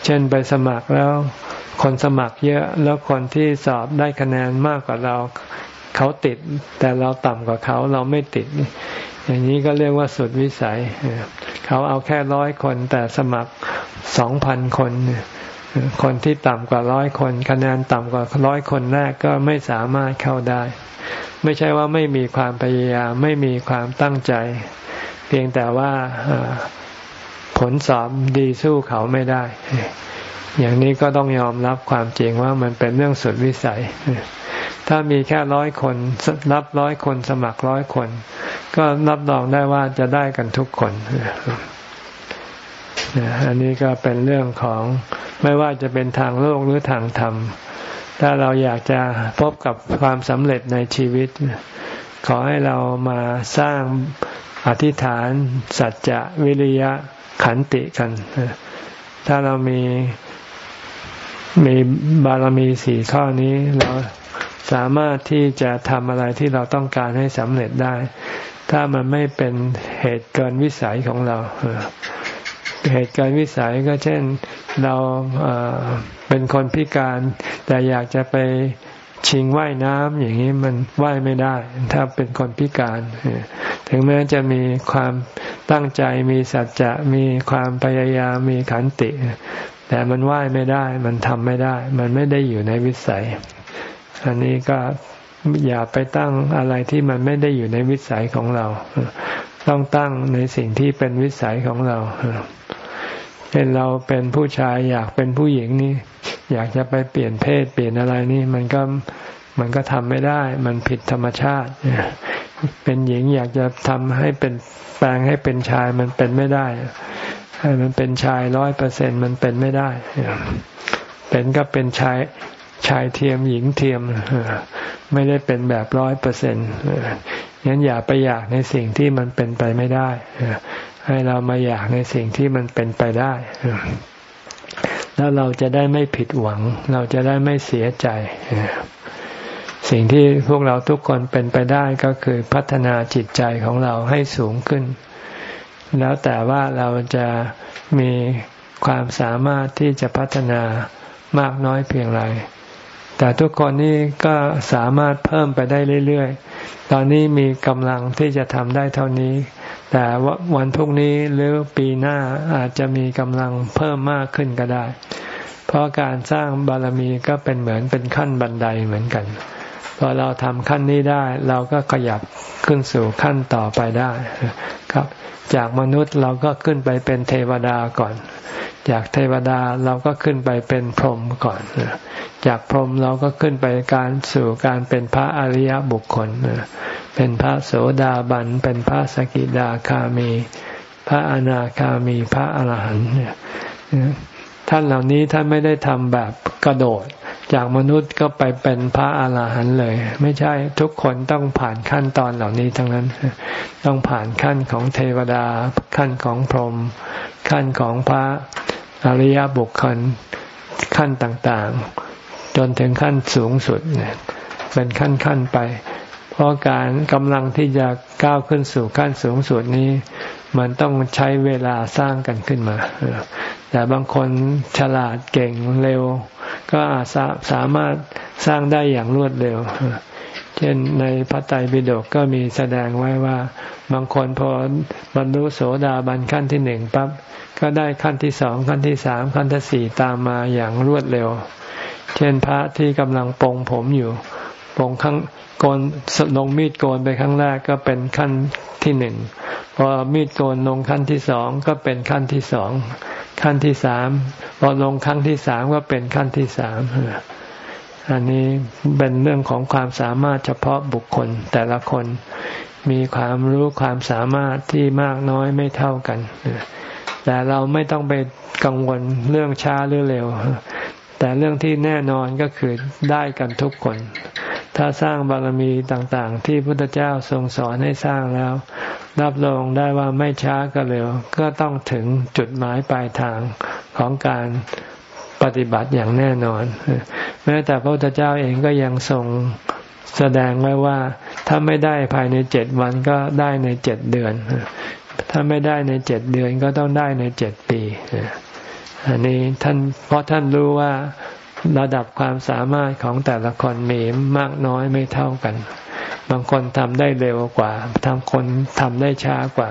เช่นไปสมัครแล้ว คนสมัครเยอะแล้วคนที่สอบได้คะแนนมากกว่าเราเขาติด แต่เราต่ำกว่าเขาเราไม่ติด อย่างนี้ก็เรียกว่าสุดวิสัย เขาเอาแค่ร้อยคนแต่สมัครสองพันคน คนที่ต่ำกว่าร้อยคน คะแนนต่ำกว่าร้อยคนแรกก็ไม่สามารถเข้าได้ ไม่ใช่ว่าไม่มีความพยายาม ไม่มีความตั้งใจ เพียงแต่ว่าผลสอบดีสู้เขาไม่ได้ อย่างนี้ก็ต้องยอมรับความจริงว่ามันเป็นเรื่องสุดวิสัย ถ้ามีแค่ร้อยคน รับร้อยคนสมัครร้อยคน ก็รับรองได้ว่าจะได้กันทุกคน อันนี้ก็เป็นเรื่องของไม่ว่าจะเป็นทางโลกหรือทางธรรม ถ้าเราอยากจะพบกับความสำเร็จในชีวิต ขอให้เรามาสร้างอธิษฐาน สัจจะวิริยะขันติกัน ถ้าเรามีมีบารมีสี่ข้อนี้เรา สามารถที่จะทำอะไรที่เราต้องการให้สำเร็จได้ ถ้ามันไม่เป็นเหตุเกินวิสัยของเราเหตุเการณ์วิสัยก็เช่นเราเป็นคนพิการ แต่อยากจะไปชิงว่ายน้ำอย่างนี้มันว่ายไม่ได้ ถ้าเป็นคนพิการ ถึงแม้จะมีความตั้งใจมีสัจจะมีความพยายามมีขันติ แต่มันว่ายไม่ได้ มันทำไม่ได้ มันไม่ได้อยู่ในวิสัย อันนี้ก็อย่าไปตั้งอะไรที่มันไม่ได้อยู่ในวิสัยของเรา ต้องตั้งในสิ่งที่เป็นวิสัยของเราเช่นเราเป็นผู้ชายอยากเป็นผู้หญิงนี่ อยากจะไปเปลี่ยนเพศเปลี่ยนอะไรนี่มันก็มันก็ทำไม่ได้ มันผิดธรรมชาติ เป็นหญิงอยากจะทำให้เป็นแปลงให้เป็นชายมันเป็นไม่ได้ให้มันเป็นชายร้อยเปอร์เซ็นมันเป็นไม่ได้เป็นก็เป็นชาย ชายเทียมหญิงเทียมไม่ได้เป็นแบบร้อยเปอร์เซ็นต์งั้นอย่าไปอยากในสิ่งที่มันเป็นไปไม่ได้ ให้เรามาอยากในสิ่งที่มันเป็นไปได้ แล้วเราจะได้ไม่ผิดหวัง เราจะได้ไม่เสียใจ สิ่งที่พวกเราทุกคนเป็นไปได้ก็คือพัฒนาจิตใจของเราให้สูงขึ้น แล้วแต่ว่าเราจะมีความสามารถที่จะพัฒนามากน้อยเพียงไร แต่ทุกคนนี่ก็สามารถเพิ่มไปได้เรื่อยๆ ตอนนี้มีกำลังที่จะทำได้เท่านี้ แต่วันพรุ่งนี้หรือปีหน้าอาจจะมีกำลังเพิ่มมากขึ้นก็ได้ เพราะการสร้างบารมีก็เป็นเหมือนเป็นขั้นบันไดเหมือนกัน พอเราทำขั้นนี้ได้ เราก็ขยับขึ้นสู่ขั้นต่อไปได้ครับ จากมนุษย์เราก็ขึ้นไปเป็นเทวดาก่อน จากเทวดาเราก็ขึ้นไปเป็นพรหมก่อน จากพรหมเราก็ขึ้นไปการสู่การเป็นพระอริยบุคคล เป็นพระโสดาบัน เป็นพระสกิดาคามี พระอนาคามี พระอรหันต์ ท่านเหล่านี้ท่านไม่ได้ทำแบบกระโดด จากมนุษย์ก็ไปเป็นพระอรหันต์เลย ไม่ใช่ทุกคนต้องผ่านขั้นตอนเหล่านี้ทั้งนั้น ต้องผ่านขั้นของเทวดา ขั้นของพรหมขั้นของพระอริยบุคคลขั้นต่างๆ จนถึงขั้นสูงสุดเป็นขั้นๆไป เพราะการกำลังที่จะก้าวขึ้นสู่ขั้นสูงสุดนี้ มันต้องใช้เวลาสร้างกันขึ้นมา แต่บางคนฉลาดเก่งเร็ว ก็อาจสามารถสร้างได้อย่างรวดเร็ว เช่นในพระไตรปิฎกก็มีแสดงไว้ว่า บางคนพอบรรลุโสดาบันขั้นที่หนึ่งปั๊บก็ได้ขั้นที่สองขั้นที่สามขั้นที่สี่ตามมาอย่างรวดเร็ว เช่นพระที่กำลังปรงผมอยู่ ปรงข้างโกนลงมีดโกนไปครั้งแรกก็เป็นขั้นที่หนึ่งพอมีดโกนลงขั้นที่สองก็เป็นขั้นที่สองขั้นที่สามพอลงครั้งที่สามก็เป็นขั้นที่สามอันนี้เป็นเรื่องของความสามารถเฉพาะบุคคลแต่ละคนมีความรู้ความสามารถที่มากน้อยไม่เท่ากัน แต่เราไม่ต้องไปกังวลเรื่องช้าหรือเร็ว แต่เรื่องที่แน่นอนก็คือได้กันทุกคน ถ้าสร้างบารมีต่างๆ ที่พุทธเจ้าทรงสอนให้สร้างแล้ว รับรองได้ว่าไม่ช้าก็เร็ว ก็ต้องถึงจุดหมายปลายทางของการปฏิบัติอย่างแน่นอน แม้แต่พระพุทธเจ้าเองก็ยังทรงแสดงไว้ว่า ถ้าไม่ได้ภายในเจ็ดวันก็ได้ในเจ็ดเดือน ถ้าไม่ได้ในเจ็ดเดือนก็ต้องได้ในเจ็ดปีอันนี้ท่านเพราะท่านรู้ว่า ระดับความสามารถของแต่ละคนมีมากน้อยไม่เท่ากัน บางคนทำได้เร็วกว่าทางคนทำได้ช้ากว่า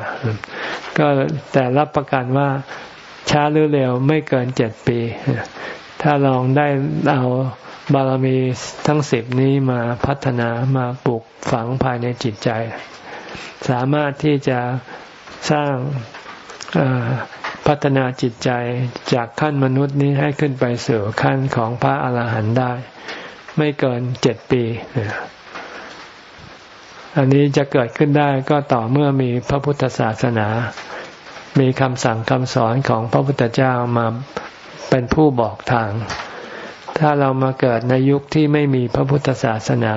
ก็แต่รับประกันว่าช้าหรือเร็วไม่เกินเจ็ดปี ถ้าลองได้เอาบารมีทั้งสิบนี้มาพัฒนามาปลูกฝังภายในจิตใจ สามารถที่จะสร้าง พัฒนาจิตใจจากขั้นมนุษย์นี้ให้ขึ้นไปสู่ขั้นของพระอาหารหันต์ได้ ไม่เกินเจ็ดปี อันนี้จะเกิดขึ้นได้ก็ต่อเมื่อมีพระพุทธศาสนา มีคำสั่งคำสอนของพระพุทธเจ้ามาเป็นผู้บอกทาง ถ้าเรามาเกิดในยุคที่ไม่มีพระพุทธศาสนา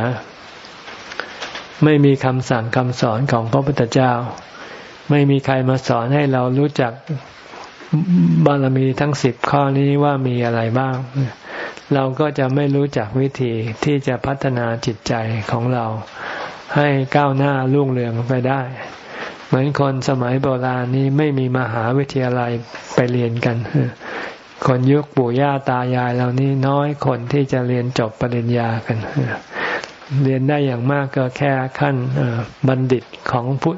ไม่มีคำสั่งคำสอนของพระพุทธเจ้าไม่มีใครมาสอนให้เรารู้จัก บารมีทั้งสิบข้อนี้ว่ามีอะไรบ้าง เราก็จะไม่รู้จักวิธีที่จะพัฒนาจิตใจของเรา ให้ก้าวหน้ารุ่งเรืองไปได้ เหมือนคนสมัยโบราณนี้ไม่มีมหาวิทยาลัยไปเรียนกัน คนยุคปู่ย่าตายายเรานี่น้อยคนที่จะเรียนจบปริญญากัน เรียนได้อย่างมากก็แค่ขั้นบัณฑิตของพุทธ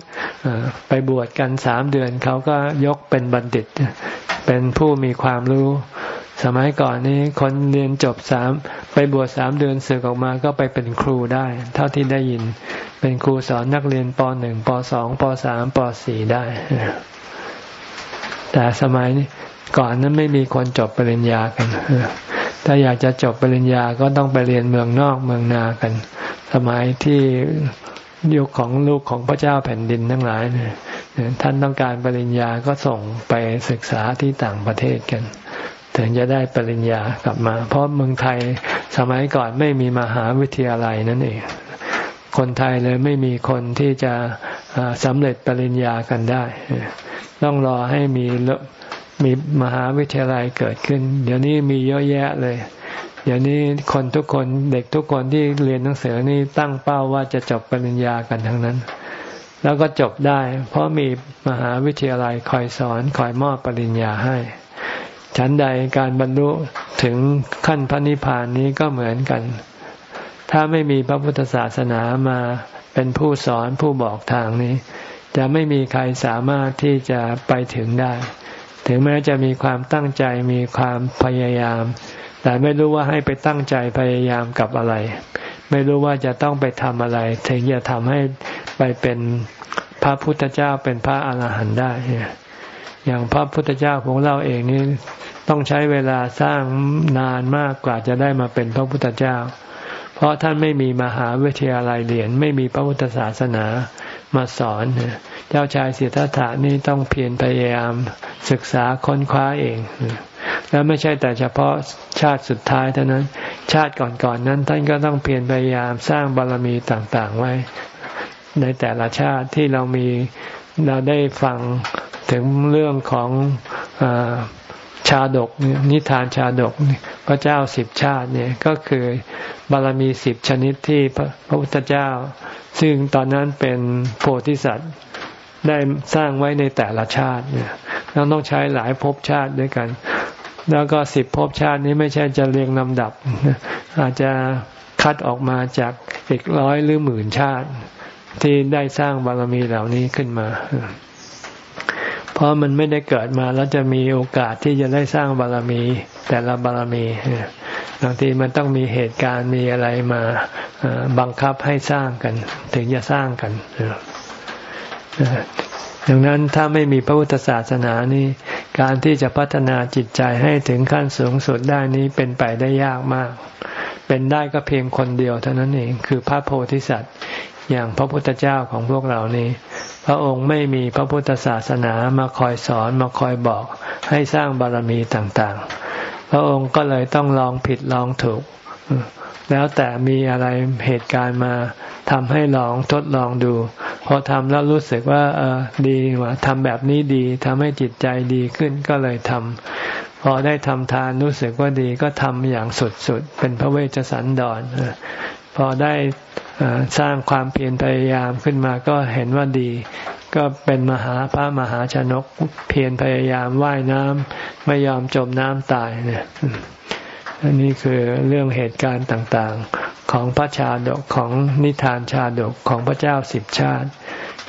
ไปบวชกันสามเดือนเขาก็ยกเป็นบัณฑิต เป็นผู้มีความรู้ สมัยก่อนนี้คนเรียนจบสามไปบวชสามเดือนสึกออกมาก็ไปเป็นครูได้ เท่าที่ได้ยิน เป็นครูสอนนักเรียนปหนึ่งปสองปสามปสี่ได้ แต่สมัยนี้ก่อนนั้นไม่มีคนจบปริญญากันถ้าอยากจะจบปริญญาก็ต้องไปเรียนเมืองนอกเมืองนากัน สมัยที่ยุคของลูกของพระเจ้าแผ่นดินทั้งหลายเนี่ยท่านต้องการปริญญาก็ส่งไปศึกษาที่ต่างประเทศกัน ถึงจะได้ปริญญากลับมา เพราะเมืองไทยสมัยก่อนไม่มีมหาวิทยาลัยนั่นเอง คนไทยเลยไม่มีคนที่จะสำเร็จปริญญากันได้ ต้องรอให้มีมีมหาวิทยาลัยเกิดขึ้น เดี๋ยวนี้มีเยอะแยะเลย เดี๋ยวนี้คนทุกคนเด็กทุกคนที่เรียนหนังสือนี่ตั้งเป้าว่าจะจบปริญญากันทั้งนั้น แล้วก็จบได้ เพราะมีมหาวิทยาลัยคอยสอนคอยมอบปริญญาให้ฉันใดการบรรลุถึงขั้นพระนิพพานนี้ก็เหมือนกัน ถ้าไม่มีพระพุทธศาสนามาเป็นผู้สอนผู้บอกทางนี้ จะไม่มีใครสามารถที่จะไปถึงได้ ถึงแม้จะมีความตั้งใจมีความพยายาม แต่ไม่รู้ว่าให้ไปตั้งใจพยายามกับอะไร ไม่รู้ว่าจะต้องไปทำอะไร ถึงจะทำให้ไปเป็นพระพุทธเจ้าเป็นพระอาหารหันต์ได้ อย่างพระพุทธเจ้าของเราเองนี่ต้องใช้เวลาสร้างนานมากกว่าจะได้มาเป็นพระพุทธเจ้า เพราะท่านไม่มีมหาวิทยาลัยเรียน ไม่มีพระพุทธศาสนามาสอน เจ้าชายสิทธัตถานี่ต้องเพียรพยายามศึกษาค้นคว้าเอง แล้วไม่ใช่แต่เฉพาะชาติสุดท้ายเท่านั้น ชาติก่อนๆนนั้น ท่านก็ต้องเพียรพยายามสร้างบารรมีต่างๆไว้ ในแต่ละชาติที่เรามีเราได้ฟังถึงเรื่องของอชาดกนิทานชาดกพระเจ้าสิบชาติเนี่ยก็คือบารมีสิบชนิดที่พระพุทธเจ้า ซึ่งตอนนั้นเป็นโพธิสัตว์ได้สร้างไว้ในแต่ละชาติเนี่ยเราต้องใช้หลายภพชาติด้วยกัน แล้วก็สิบภพชาตินี้ไม่ใช่จะเรียงลำดับ อาจจะคัดออกมาจากอีกร้อยหรือหมื่นชาติ ที่ได้สร้างบารมีเหล่านี้ขึ้นมา เพราะมันไม่ได้เกิดมาแล้วจะมีโอกาสที่จะได้สร้างบารมี แต่ละบารมีบางทีมันต้องมีเหตุการณ์มีอะไรมาบังคับให้สร้างกัน ถึงจะสร้างกัน ดังนั้นถ้าไม่มีพระพุทธศาสนานี้การที่จะพัฒนาจิตใจให้ถึงขั้นสูงสุดได้นี้เป็นไปได้ยากมาก เป็นได้ก็เพียงคนเดียวเท่านั้นเองคือพระโพธิสัตว์อย่างพระพุทธเจ้าของพวกเรานี้ พระองค์ไม่มีพระพุทธศาสนามาคอยสอนมาคอยบอกให้สร้างบารมีต่างๆ พระองค์ก็เลยต้องลองผิดลองถูก แล้วแต่มีอะไรเหตุการณ์มาทำให้ลองทดลองดู พอทำแล้วรู้สึกว่าเออดีว่าทำแบบนี้ดีทำให้จิตใจดีขึ้นก็เลยทำพอได้ทำทานรู้สึกว่าดีก็ทำอย่างสุดๆเป็นพระเวชสันดรพอได้สร้างความเพียรพยายามขึ้นมาก็เห็นว่าดี ก็เป็นมหาพระมหาชนกเพียรพยายามว่ายน้ำไม่ยอมจมน้ำตายเนี่ย นี้คือเรื่องเหตุการณ์ต่างๆ ของพระชาดกของนิทานชาดกของพระเจ้าสิบชาติ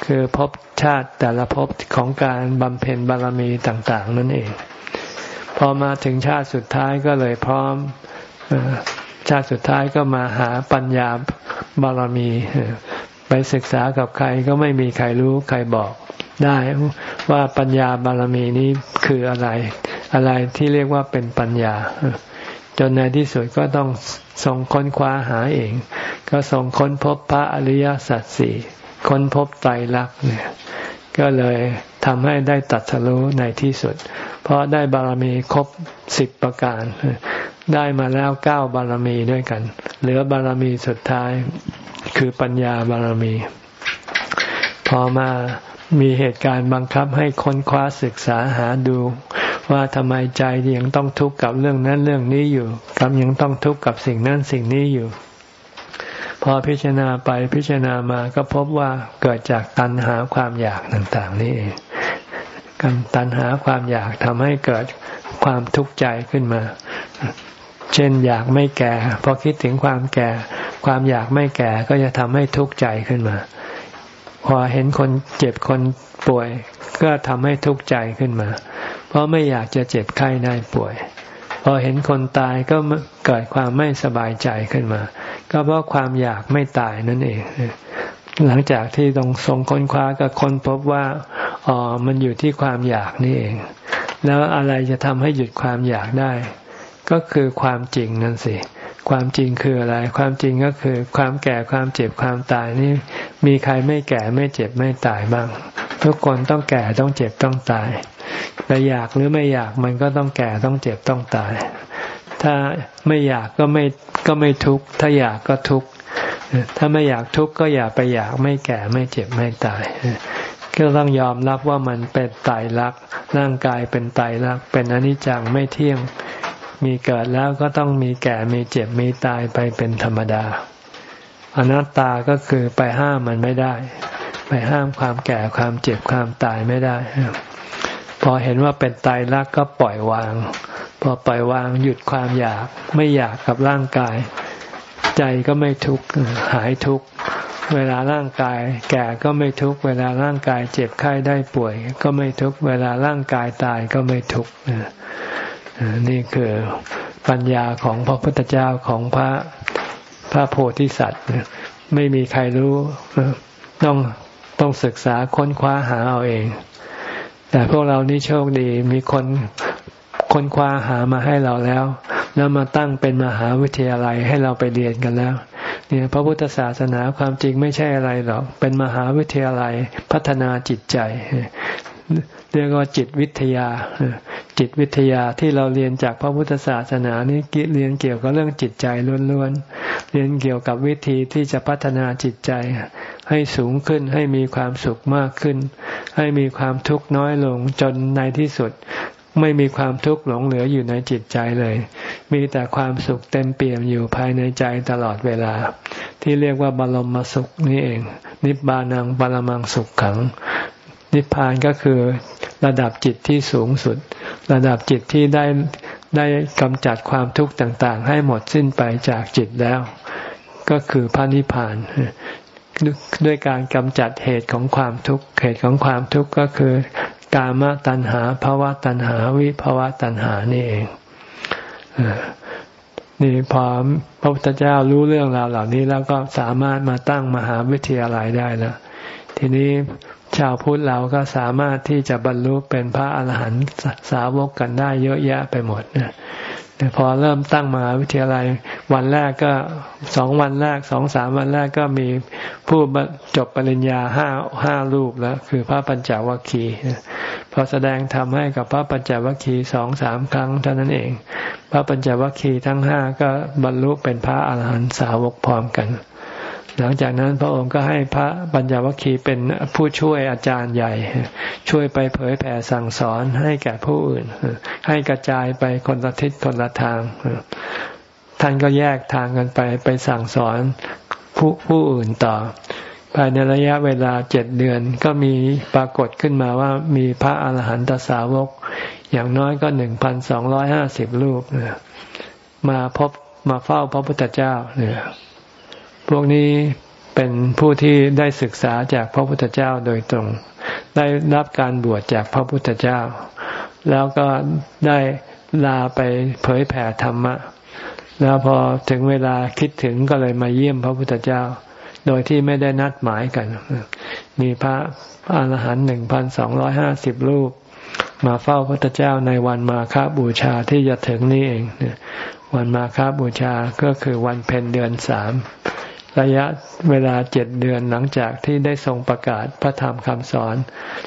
คือภพชาติแต่ละภพของการบำเพ็ญบารมีต่าง ๆ นั่นเอง พอมาถึงชาติสุดท้ายก็เลยพร้อมชาติสุดท้ายก็มาหาปัญญาบารมีไปศึกษากับใครก็ไม่มีใครรู้ใครบอกได้ว่าปัญญาบารมีนี้คืออะไร อะไรที่เรียกว่าเป็นปัญญา จนในที่สุดก็ต้องทรงค้นคว้าหาเอง ก็ทรงค้นพบพระอริยสัจสี่ค้นพบไตรลักษณ์เนี่ย ก็เลยทำให้ได้ตัดสรู้ในที่สุด เพราะได้บารมีครบสิบประการ ได้มาแล้วเก้าบารมีด้วยกัน เหลือบารมีสุดท้ายคือปัญญาบารมี พอมามีเหตุการณ์บังคับให้ค้นคว้าศึกษาหาดู ว่าทำไมใจยังต้องทุกข์กับเรื่องนั้นเรื่องนี้อยู่กับยังต้องทุกข์กับสิ่งนั้นสิ่งนี้อยู่ พอพิจารณาไปพิจารณามาก็พบว่าเกิดจากตัณหาความอยากต่างๆ นี่เองการตัณหาความอยากทำให้เกิดความทุกข์ใจขึ้นมา เช่นอยากไม่แก่พอคิดถึงความแก่ ความอยากไม่แก่ก็จะทำให้ทุกข์ใจขึ้นมา พอเห็นคนเจ็บคนป่วย ก็ทำให้ทุกข์ใจขึ้นมา ราะไม่อยากจะเจ็บไข้ได้ป่วย พอเห็นคนตายก็เกิดความไม่สบายใจขึ้นมา ก็เพราะความอยากไม่ตายนั่นเอง หลังจากที่ต้องทรงค้นคว้าก็ค้นพบว่าอ๋อมันอยู่ที่ความอยากนี่เอง แล้วอะไรจะทำให้หยุดความอยากได้ ก็คือความจริงนั่นสิ ความจริงคืออะไร ความจริงก็คือความแก่ความเจ็บความตายนี่มีใครไม่แก่ไม่เจ็บไม่ตายบ้าง ทุกคนต้องแก่ต้องเจ็บต้องตายแต่อยากหรือไม่อยากมันก็ต้องแก่ต้องเจ็บต้องตาย ถ้าไม่อยากก็ไม่ก็ไม่ทุกข์ถ้าอยากก็ทุกข์ถ้าไม่อยากทุกข์ก็อย่าไปอยากไม่แก่ไม่เจ็บไม่ตายก็ต้องยอมรับว่ามันเป็นตายรักร่างกายเป็นตายรักเป็นอนิจจังไม่เที่ยง มีเกิดแล้วก็ต้องมีแก่มีเจ็บมีตายไปเป็นธรรมดา อนัตตาก็คือไปห้ามมันไม่ได้ ไปห้ามความแก่ความเจ็บความตายไม่ได้ พอเห็นว่าเป็นตายรักก็ปล่อยวาง พอปล่อยวางหยุดความอยากไม่อยากกับร่างกาย ใจก็ไม่ทุกข์หายทุกข์เวลาร่างกายแก่ก็ไม่ทุกข์เวลาร่างกายเจ็บไข้ได้ป่วย ก็ไม่ทุกข์เวลาร่างกายตายก็ไม่ทุกข์ นี่คือปัญญาของพระพุทธเจ้าของพระพระโพธิสัตว์ไม่มีใครรู้ต้องต้องศึกษาค้นคว้าหาเอาเอง แต่พวกเรานี่โชคดีมีคนค้นคว้าหามาให้เราแล้ว แล้วมาตั้งเป็นมหาวิทยาลัยให้เราไปเรียนกันแล้ว เนี่ยพระพุทธศาสนาความจริงไม่ใช่อะไรหรอกเป็นมหาวิทยาลัยพัฒนาจิตใจ เรียกว่าจิตวิทยา จิตวิทยาที่เราเรียนจากพระพุทธศาสนานี้เรียนเกี่ยวกับเรื่องจิตใจล้วนๆ เรียนเกี่ยวกับวิธีที่จะพัฒนาจิตใจ ให้สูงขึ้นให้มีความสุขมากขึ้น ให้มีความทุกข์น้อยลงจนในที่สุด ไม่มีความทุกข์หลงเหลืออยู่ในจิตใจเลย มีแต่ความสุขเต็มเปี่ยมอยู่ภายในใจตลอดเวลา ที่เรียกว่าบรมสุขนี่เอง นิบบานังบรมังสุขขัง นิพพานก็คือระดับจิตที่สูงสุด ระดับจิตที่ได้ได้กำจัดความทุกข์ต่างๆ ให้หมดสิ้นไปจากจิตแล้ว ก็คือพระนิพพานด้วยการกำจัดเหตุของความทุกข์เหตุของความทุกข์ก็คือกามตัณหาภาวะตัณหาวิภาวะตัณหานี่เองนี่พอพระพุทธเจ้ารู้เรื่องราวเหล่านี้แล้วก็สามารถมาตั้งมหาวิทยาลัยได้แล้วทีนี้ ชาวพุทธเราก็สามารถที่จะบรรลุเป็นพระอาหารหันตสาวกกันได้เยอะแยะไปหมดเนี่ยแต่พอเริ่มตั้งมาวิทยาลัยวันแรกก็สองวันแรกสองสามวันแรกก็มีผู้จบปริญญาห้าห้ารูปแล้ว คือพระปัญจวัคคีย์พอแสดงทำให้กับพระปัญจวัคคีย์สองสามครั้งเท่านั้นเอง พระปัญจวัคคีย์ทั้งห้าก็บรรลุเป็นพระอาหารหันตสาวกพร้อมกัน หลังจากนั้นพระองค์ก็ให้พระปัญญวคคีเป็นผู้ช่วยอาจารย์ใหญ่ ช่วยไปเผยแผ่สั่งสอนให้แก่ผู้อื่น ให้กระจายไปคนละทิศคนละทาง ท่านก็แยกทางกันไปไปสั่งสอนผู้ผู้อื่นต่อ ภายในระยะเวลาเจ็ดเดือนก็มีปรากฏขึ้นมาว่ามีพระอาหารหันตสาวก อย่างน้อยก็หนึ่งพันสองร้อยห้าสิบรูปมาพบมาเฝ้าพระพุทธเจ้าเนี่ย พวกนี้เป็นผู้ที่ได้ศึกษาจากพระพุทธเจ้าโดยตรง ได้รับการบวชจากพระพุทธเจ้า แล้วก็ได้ลาไปเผยแผ่ธรรมะ แล้วพอถึงเวลาคิดถึงก็เลยมาเยี่ยมพระพุทธเจ้า โดยที่ไม่ได้นัดหมายกัน มีพระอรหันต์หนึ่งพันสองร้อยห้าสิบรูป มาเฝ้าพระพุทธเจ้าในวันมาฆบูชาที่จะถึงนี้เอง วันมาฆบูชาก็คือวันเพ็ญเดือนสาม ระยะเวลาเจ็ดเดือนหลังจากที่ได้ทรงประกาศพระธรรมคำสอน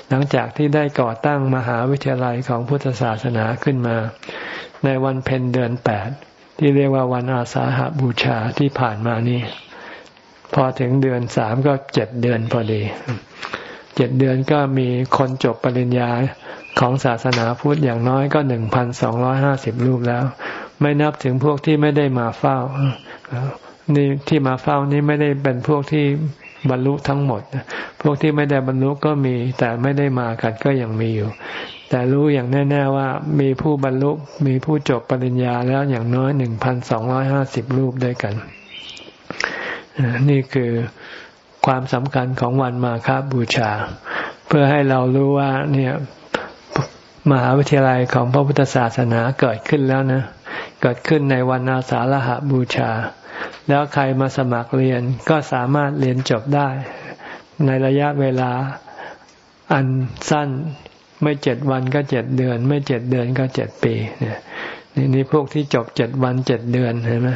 หลังจากที่ได้ก่อตั้งมหาวิทยาลัยของพุทธศาสนาขึ้นมา ในวันเพ็ญเดือนแปดที่เรียกว่าวันอาสาหบูชาที่ผ่านมานี่พอถึงเดือนสามก็เจ็ดเดือนพอดีเจ็ดเดือนก็มีคนจบปริญญาของศาสนาพุทธอย่างน้อยก็หนึ่งพันสองร้อยห้าสิบรูปแล้ว ไม่นับถึงพวกที่ไม่ได้มาเฝ้า นี่ที่มาเฝ้านี่ไม่ได้เป็นพวกที่บรรลุทั้งหมด พวกที่ไม่ได้บรรลุก็มี แต่ไม่ได้มากันก็ยังมีอยู่ แต่รู้อย่างแน่ ๆว่ามีผู้บรรลุมีผู้จบปริญญาแล้วอย่างน้อยหนึ่งพันสองร้อยห้าสิบรูปด้วยกัน นี่คือความสำคัญของวันมาคาบูชา เพื่อให้เรารู้ว่าเนี่ยมหาวิทยาลัยของพระพุทธศาสนาเกิดขึ้นแล้วนะ เกิดขึ้นในวันอาสาฬหบูชา แล้วใครมาสมัครเรียนก็สามารถเรียนจบได้ ในระยะเวลาอันสั้นไม่เจ็ดวันก็เจ็ดเดือน ไม่เจ็ดเดือนก็เจ็ดปีเนี่ยนี่พวกที่จบเจ็ดวันเจ็ดเดือนเห็นไหม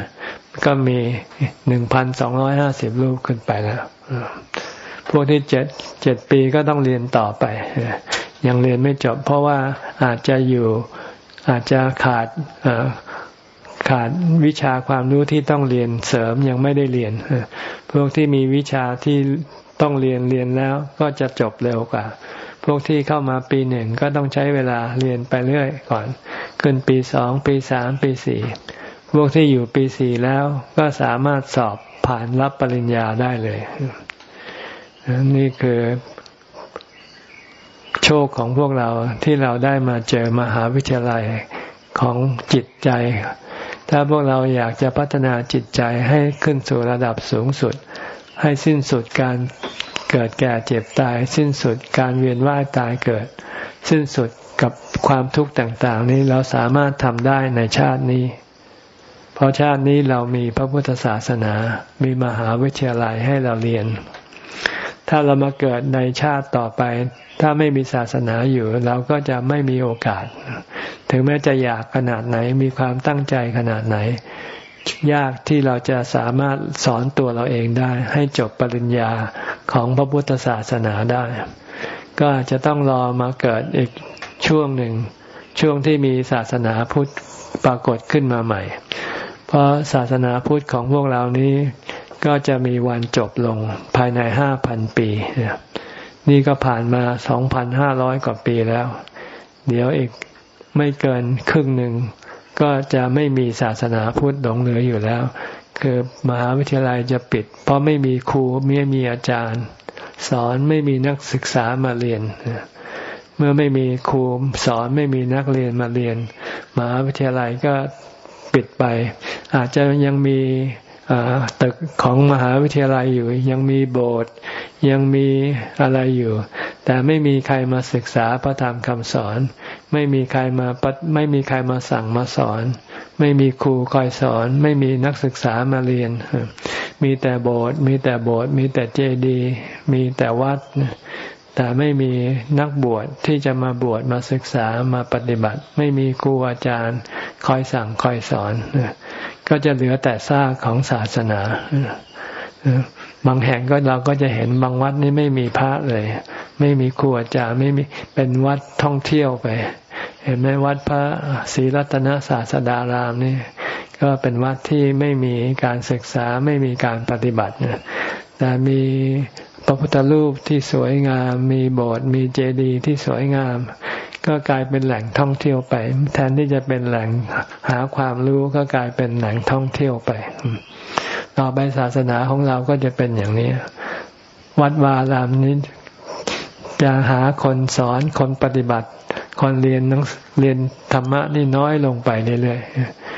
ก็มีหนึ่งพันสองร้อยห้าสิบรูปขึ้นไปแล้วพวกที่เจ็ดเจ็ดปีก็ต้องเรียนต่อไปยังเรียนไม่จบ เพราะว่าอาจจะอยู่อาจจะขาด ขาดวิชาความรู้ที่ต้องเรียนเสริมยังไม่ได้เรียนพวกที่มีวิชาที่ต้องเรียนเรียนแล้วก็จะจบเร็วกว่า พวกที่เข้ามาปีหนึ่งก็ต้องใช้เวลาเรียนไปเรื่อยก่อน ขึ้นปีสองปีสามปีสี่พวกที่อยู่ปีสี่แล้วก็สามารถสอบผ่านรับปริญญาได้เลย นี่คือโชคของพวกเราที่เราได้มาเจอมหาวิทยาลัยของจิตใจ ถ้าพวกเราอยากจะพัฒนาจิตใจให้ขึ้นสู่ระดับสูงสุด ให้สิ้นสุดการเกิดแก่เจ็บตาย สิ้นสุดการเวียนว่ายตายเกิด สิ้นสุดกับความทุกข์ต่าง ๆ นี้เราสามารถทำได้ในชาตินี้ เพราะชาตินี้เรามีพระพุทธศาสนา มีมหาวิทยาลัยให้เราเรียน ถ้าเรามาเกิดในชาติต่อไป ถ้าไม่มีศาสนาอยู่ เราก็จะไม่มีโอกาส ถึงแม้จะอยากขนาดไหนมีความตั้งใจขนาดไหน ยากที่เราจะสามารถสอนตัวเราเองได้ ให้จบปริญญาของพระพุทธศาสนาได้ ก็จะต้องรอมาเกิดอีกช่วงหนึ่ง ช่วงที่มีศาสนาพุทธปรากฏขึ้นมาใหม่ เพราะศาสนาพุทธของพวกเรานี้ ก็จะมีวันจบลงภายในห้าพันปี นี่ก็ผ่านมาสองพันห้าร้อยกว่าปีแล้ว เดี๋ยวอีกไม่เกินครึ่งหนึ่ง ก็จะไม่มีศาสนาพุทธหลงเหลืออยู่แล้ว คือมหาวิทยาลัยจะปิด เพราะไม่มีครูไม่มีอาจารย์ สอนไม่มีนักศึกษามาเรียนเมื่อไม่มีครูสอนไม่มีนักเรียนมาเรียนมหาวิทยาลัยก็ปิดไป อาจจะยังมี ตึกของมหาวิทยาลัยอยู่ ยังมีโบสถ์ยังมีอะไรอยู่ แต่ไม่มีใครมาศึกษาพระธรรมคำสอน ไม่มีใครมาไม่มีใครมาสั่งมาสอน ไม่มีครูคอยสอน ไม่มีนักศึกษามาเรียน มีแต่โบสถ์มีแต่โบสถ์มีแต่เจดีย์มีแต่วัด แต่ไม่มีนักบวชที่จะมาบวชมาศึกษามาปฏิบัติ ไม่มีครูอาจารย์ คอยสั่งคอยสอน ก็จะเหลือแต่ซากของศาสนาบางแห่งก็เราก็จะเห็นบางวัดนี่ไม่มีพระเลย ไม่มีครูอาจารย์ไม่มีเป็นวัดท่องเที่ยวไป เห็นไหมวัดพระศรีรัตนศาสดารามนี่ก็เป็นวัดที่ไม่มีการศึกษาไม่มีการปฏิบัติแต่มี พระพุทธรูปที่สวยงาม มีโบสถ์มีเจดีย์ที่สวยงาม ก็กลายเป็นแหล่งท่องเที่ยวไป แทนที่จะเป็นแหล่งหาความรู้ก็กลายเป็นแหล่งท่องเที่ยวไป ต่อไปศาสนาของเราก็จะเป็นอย่างนี้ วัดวารามนี้จะหาคนสอนคนปฏิบัติ คนเรียนนังเรียนธรรมะนี่น้อยลงไปเรื่อยๆ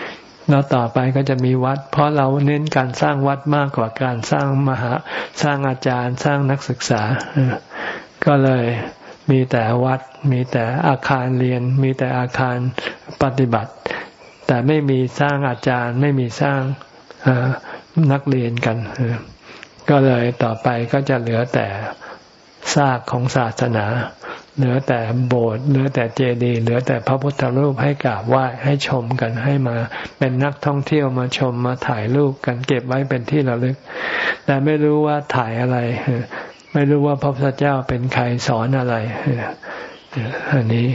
แล้วต่อไปก็จะมีวัด เพราะเราเน้นการสร้างวัดมากกว่าการสร้างมหาสร้างอาจารย์สร้างนักศึกษา ก็เลยมีแต่วัด มีแต่อาคารเรียน มีแต่อาคารปฏิบัติ แต่ไม่มีสร้างอาจารย์ ไม่มีสร้างนักเรียนกัน ก็เลยต่อไปก็จะเหลือแต่ซากของศาสนา เหลือแต่โบสถ์เหลือแต่เจดีย์เหลือแต่พระพุทธรูปให้กราบไหว้ให้ชมกันให้มา เป็นนักท่องเที่ยวมาชมมาถ่ายรูปกันเก็บไว้เป็นที่ระลึก แต่ไม่รู้ว่าถ่ายอะไร ไม่รู้ว่าพระพุทธเจ้าเป็นใครสอนอะไรอันนี้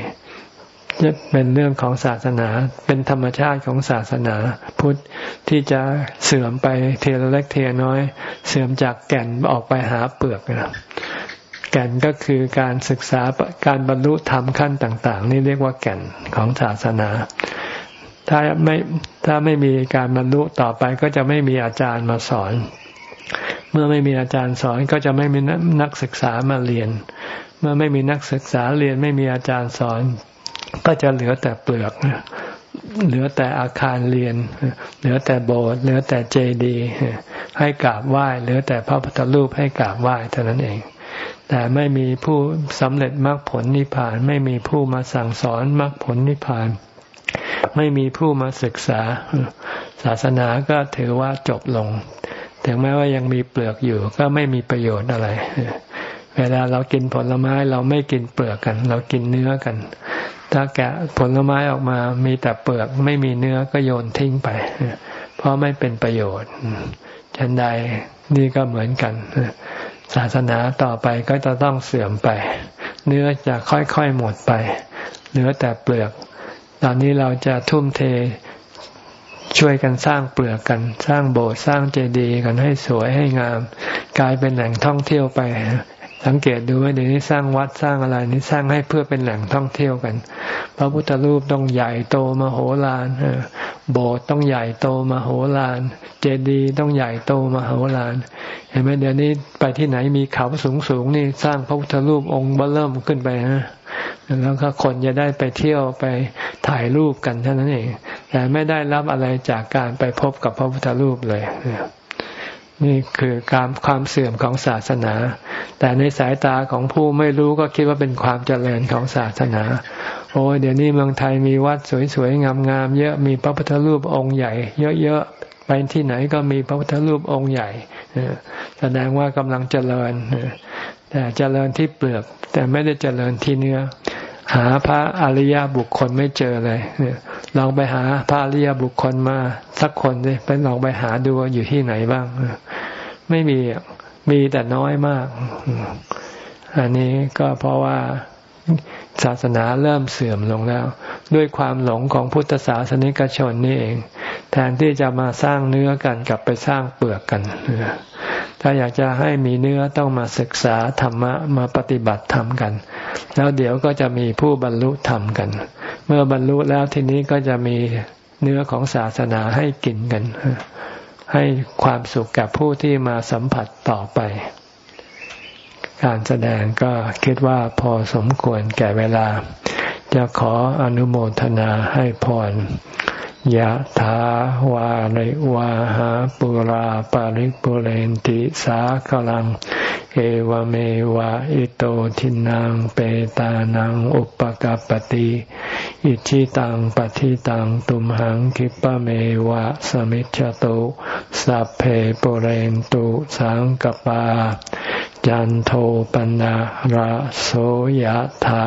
จะเป็นเรื่องของศาสนา เป็นธรรมชาติของศาสนา พุทธที่จะเสื่อมไปเทียเล็กเทียน้อย เสื่อมจากแก่นออกไปหาเปลือกนะ แก่นก็คือการศึกษาการบรรลุธรรมขั้นต่าง ๆ นี่เรียกว่าแก่นของศาสนา ถ้าไม่ถ้าไม่มีการบรรลุต่อไปก็จะไม่มีอาจารย์มาสอน เมื่อไม่มีอาจารย์สอนก็จะไม่มีนักศึกษามาเรียน เมื่อไม่มีนักศึกษาเรียนไม่มีอาจารย์สอน ก็จะเหลือแต่เปลือกเหลือแต่อาคารเรียน เหลือแต่โบสถ์เหลือแต่เจดีย์ให้กราบไหว้ เหลือแต่พระพุทธรูปให้กราบไหว้เท่านั้นเอง แต่ไม่มีผู้สำเร็จมรรคผลนิพพาน ไม่มีผู้มาสั่งสอนมรรคผลนิพพาน ไม่มีผู้มาศึกษา ศาสนาก็ถือว่าจบลง ถึงแม้ว่ายังมีเปลือกอยู่ก็ไม่มีประโยชน์อะไร เวลาเรากินผลไม้เราไม่กินเปลือกกัน เรากินเนื้อกัน ถ้าแกะผลไม้ออกมามีแต่เปลือกไม่มีเนื้อก็โยนทิ้งไป เพราะไม่เป็นประโยชน์ฉันใดนี่ก็เหมือนกัน ศาสนาต่อไปก็จะต้องเสื่อมไป เนื้อจะค่อยๆหมดไปเหลือแต่เปลือก ตอนนี้เราจะทุ่มเทช่วยกันสร้างเปลือกกัน สร้างโบสถ์สร้างเจดีย์กันให้สวยให้งาม กลายเป็นแหล่งท่องเที่ยวไป สังเกตดูว่าเดี๋ยวนี้สร้างวัดสร้างอะไรนี่สร้างให้เพื่อเป็นแหล่งท่องเที่ยวกัน พระพุทธรูปต้องใหญ่โตมโหฬารโบสถ์ต้องใหญ่โตมโหฬารเจดีย์ต้องใหญ่โตมโหฬารเห็นไหมเดี๋ยวนี้ไปที่ไหนมีเขาสูงสูงนี่สร้างพระพุทธรูปองค์เบเริ่มขึ้นไปฮะแล้วก็คนจะได้ไปเที่ยวไปถ่ายรูปกันเท่านั้นเองแต่ไม่ได้รับอะไรจากการไปพบกับพระพุทธรูปเลย นี่คือการความเสื่อมของศาสนา แต่ในสายตาของผู้ไม่รู้ก็คิดว่าเป็นความเจริญของศาสนา โอ้เดี๋ยวนี้เมืองไทยมีวัดสวยๆงามๆเยอะมีพระพุทธรูปองค์ใหญ่ เยอะๆไปที่ไหนก็มีพระพุทธรูปองค์ใหญ่แสดงว่ากำลังเจริญแต่เจริญที่เปลือกแต่ไม่ได้เจริญที่เนื้อ หาพระอริยบุคคลไม่เจอเลยลองไปหาพระอริยบุคคลมาสักคนสิไปลองไปหาดูอยู่ที่ไหนบ้าง ไม่มีมีแต่น้อยมาก อันนี้ก็เพราะว่า ศาสนาเริ่มเสื่อมลงแล้ว ด้วยความหลงของพุทธศาสนิกชนนี่เอง แทนที่จะมาสร้างเนื้อกันกลับไปสร้างเปลือกกัน ถ้าอยากจะให้มีเนื้อต้องมาศึกษาธรรมะมาปฏิบัติธรรมกัน แล้วเดี๋ยวก็จะมีผู้บรรลุธรรมกัน เมื่อบรรลุแล้วทีนี้ก็จะมีเนื้อของศาสนาให้กินกัน ให้ความสุขกับผู้ที่มาสัมผัสต่อไป การแสดงก็คิดว่าพอสมควรแก่เวลา จะขออนุโมทนาให้พรยะถาวาริวาหาปุราปาริปุเรนติสากลัง เอวเมวะอิโตทินังเปตานังอุปกัปติอิชิตังปฏิตังตุมหังคิปะเมวะสมิจจตุ สัพเพปุเรนตุสังกปา จันโทปนะระโสยธา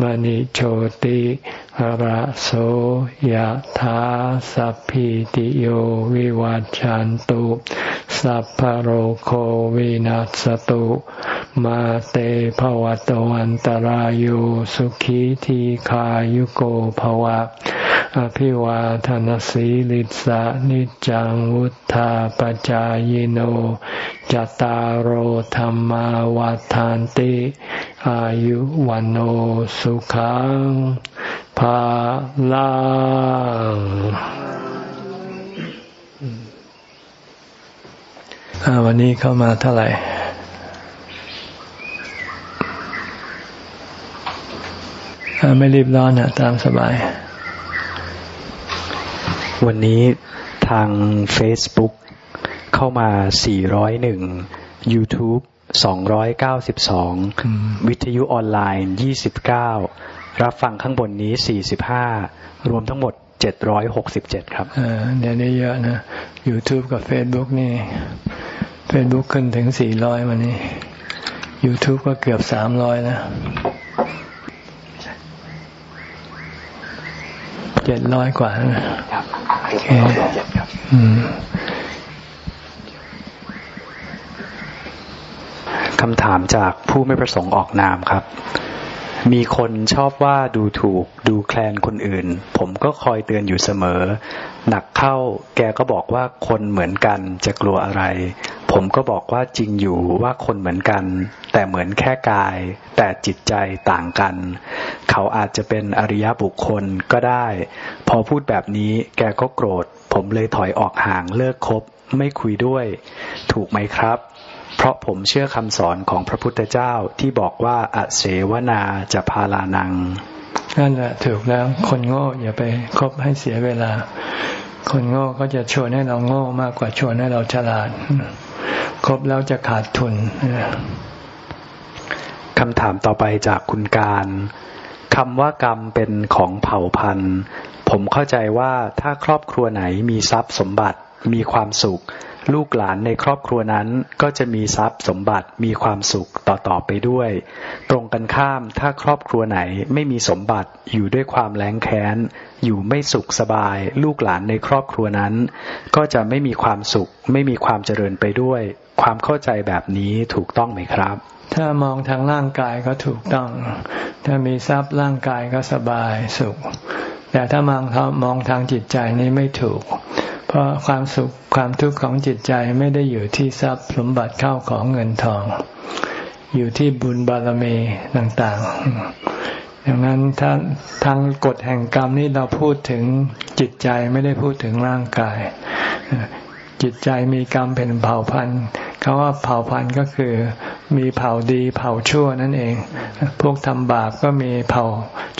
มณิโชติระโสยธาสัพพิติโยวิวัจจันตุสัพพโรโควินัสตุมาเตภวตวันตารโยสุขีทีขายุโกภวะ อภิวาทานสีลิสานิจังวุธาปจายโนจตารโหธรรมาวาทานติ อายุวันโอสุขังภาลังวันนี้เข้ามาเท่าไหร่ไม่รีบร้อนนะตามสบาย วันนี้ทาง Facebook เข้ามา 401 YouTube 292 วิทยุออนไลน์ 29 รับฟังข้างบนนี้ 45 รวมทั้งหมด 767 ครับเดี๋ยวนี้เยอะนะ YouTube กับ Facebook นี่เฟซบุ๊กขึ้นถึงสี่ร้อยวันนี้ YouTube ก็เกือบสามร้อยนะ จ็ดร้อยกว่านะครับโอเคอืมคำถามจากผู้ไม่ประสงค์ออกนามครับ มีคนชอบว่าดูถูกดูแคลนคนอื่น ผมก็คอยเตือนอยู่เสมอ หนักเข้าแกก็บอกว่าคนเหมือนกันจะกลัวอะไร ผมก็บอกว่าจริงอยู่ว่าคนเหมือนกัน แต่เหมือนแค่กาย แต่จิตใจต่างกัน เขาอาจจะเป็นอริยบุคคลก็ได้ พอพูดแบบนี้แกก็โกรธ ผมเลยถอยออกห่างเลิกคบ ไม่คุยด้วย ถูกไหมครับ เพราะผมเชื่อคำสอนของพระพุทธเจ้าที่บอกว่าอเสวนาจะพาลานัง นั่นแหละถูกแล้วคนโง่อย่าไปคบให้เสียเวลา คนโง่ก็จะชวนให้เราโง่มากกว่าชวนให้เราฉลาด ครบแล้วจะขาดทุนคำถามต่อไปจากคุณการคำว่ากรรมเป็นของเผ่าพันธุ์ ผมเข้าใจว่าถ้าครอบครัวไหนมีทรัพย์สมบัติมีความสุข ลูกหลานในครอบครัวนั้นก็จะมีทรัพย์สมบัติมีความสุขต่อๆไปด้วย ตรงกันข้ามถ้าครอบครัวไหนไม่มีสมบัติอยู่ด้วยความแรงแค้น อยู่ไม่สุขสบาย ลูกหลานในครอบครัวนั้น ก็จะไม่มีความสุข ไม่มีความเจริญไปด้วย ความเข้าใจแบบนี้ถูกต้องไหมครับ ถ้ามองทางร่างกายก็ถูกต้อง ถ้ามีทรัพย์ร่างกายก็สบายสุข แต่ถ้ามองมองทางจิตใจนี้ไม่ถูก เพราะความสุขความทุกข์ของจิตใจไม่ได้อยู่ที่ทรัพย์สมบัติเข้าของเงินทอง อยู่ที่บุญบารมีต่างๆ ดังนั้นถ้าทางกฎแห่งกรรมนี้เราพูดถึงจิตใจไม่ได้พูดถึงร่างกาย จิตใจมีกรรมเป็นเผ่าพันธุ์คำว่าเผ่าพันธุ์ก็คือมีเผ่าดีเผ่าชั่วนั่นเอง พวกทำบาปก็มีเผ่า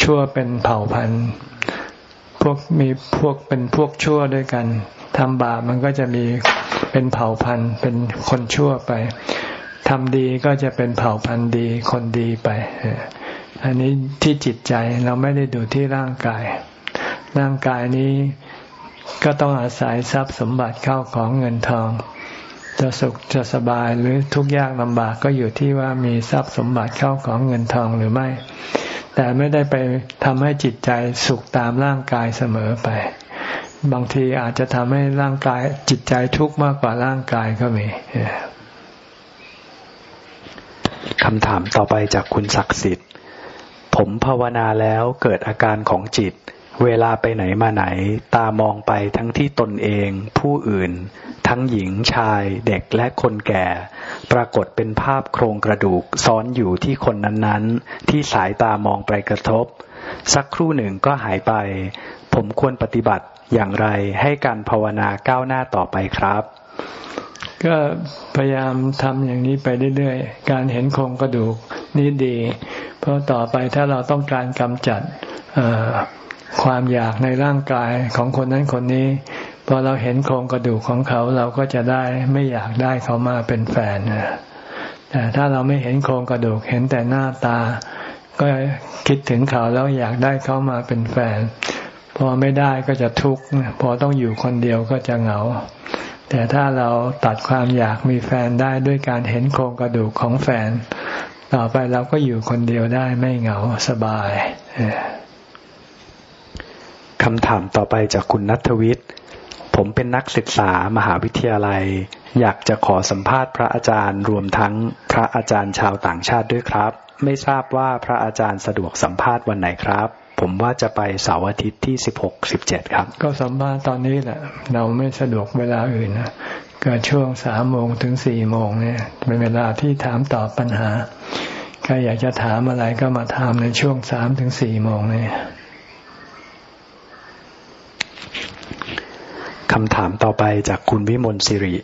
ชั่วเป็นเผ่าพันธุ์พวกมีพวกเป็นพวกชั่วด้วยกันทำบาปมันก็จะมีเป็นเผ่าพันธุ์เป็นคนชั่วไปทำดีก็จะเป็นเผ่าพันธุ์ดีคนดีไป อันนี้ที่จิตใจเราไม่ได้ดูที่ร่างกาย ร่างกายนี้ก็ต้องอาศัยทรัพย์สมบัติเข้าของเงินทอง จะสุขจะสบายหรือทุกข์ยากลำบากก็อยู่ที่ว่ามีทรัพย์สมบัติเข้าของเงินทองหรือไม่ แต่ไม่ได้ไปทำให้จิตใจสุขตามร่างกายเสมอไป บางทีอาจจะทำให้ร่างกายจิตใจทุกข์มากกว่าร่างกายก็มีคำถามต่อไปจากคุณศักดิ์สิทธิ์ ผมภาวนาแล้วเกิดอาการของจิต เวลาไปไหนมาไหน ตามองไปทั้งที่ตนเอง ผู้อื่น ทั้งหญิงชายเด็กและคนแก่ ปรากฏเป็นภาพโครงกระดูกซ้อนอยู่ที่คนนั้นๆ ที่สายตามองไปกระทบ สักครู่หนึ่งก็หายไป ผมควรปฏิบัติอย่างไรให้การภาวนาก้าวหน้าต่อไปครับ ก็พยายามทำอย่างนี้ไปเรื่อยๆ การเห็นโครงกระดูกนี่ดี เพราะต่อไปถ้าเราต้องการกำจัดความอยากในร่างกายของคนนั้นคนนี้พอเราเห็นโครงกระดูกของเขาเราก็จะได้ไม่อยากได้เขามาเป็นแฟนแต่ถ้าเราไม่เห็นโครงกระดูกเห็นแต่หน้าตา ก็คิดถึงเขาแล้วอยากได้เขามาเป็นแฟน พอไม่ได้ก็จะทุกข์พอต้องอยู่คนเดียวก็จะเหงา แต่ถ้าเราตัดความอยากมีแฟนได้ด้วยการเห็นโครงกระดูกของแฟน ต่อไปเราก็อยู่คนเดียวได้ไม่เหงาสบายคำถามต่อไปจากคุณนัทวิทย์ ผมเป็นนักศึกษามหาวิทยาลัย อยากจะขอสัมภาษณ์พระอาจารย์ รวมทั้งพระอาจารย์ชาวต่างชาติด้วยครับ ไม่ทราบว่าพระอาจารย์สะดวกสัมภาษณ์วันไหนครับ ผมว่าจะไปเสาร์อาทิตย์ที่สิบหกสิบเจ็ดครับ ก็สัมภาษณ์ตอนนี้แหละ เราไม่สะดวกเวลาอื่นนะเกิดช่วงสามโมงถึงสี่โมงเนี่ย เป็นเวลาที่ถามตอบปัญหาใครอยากจะถามอะไรก็มาถามในช่วงสามถึงสี่โมงเนี่ยคำถามต่อไปจากคุณวิมลสิริ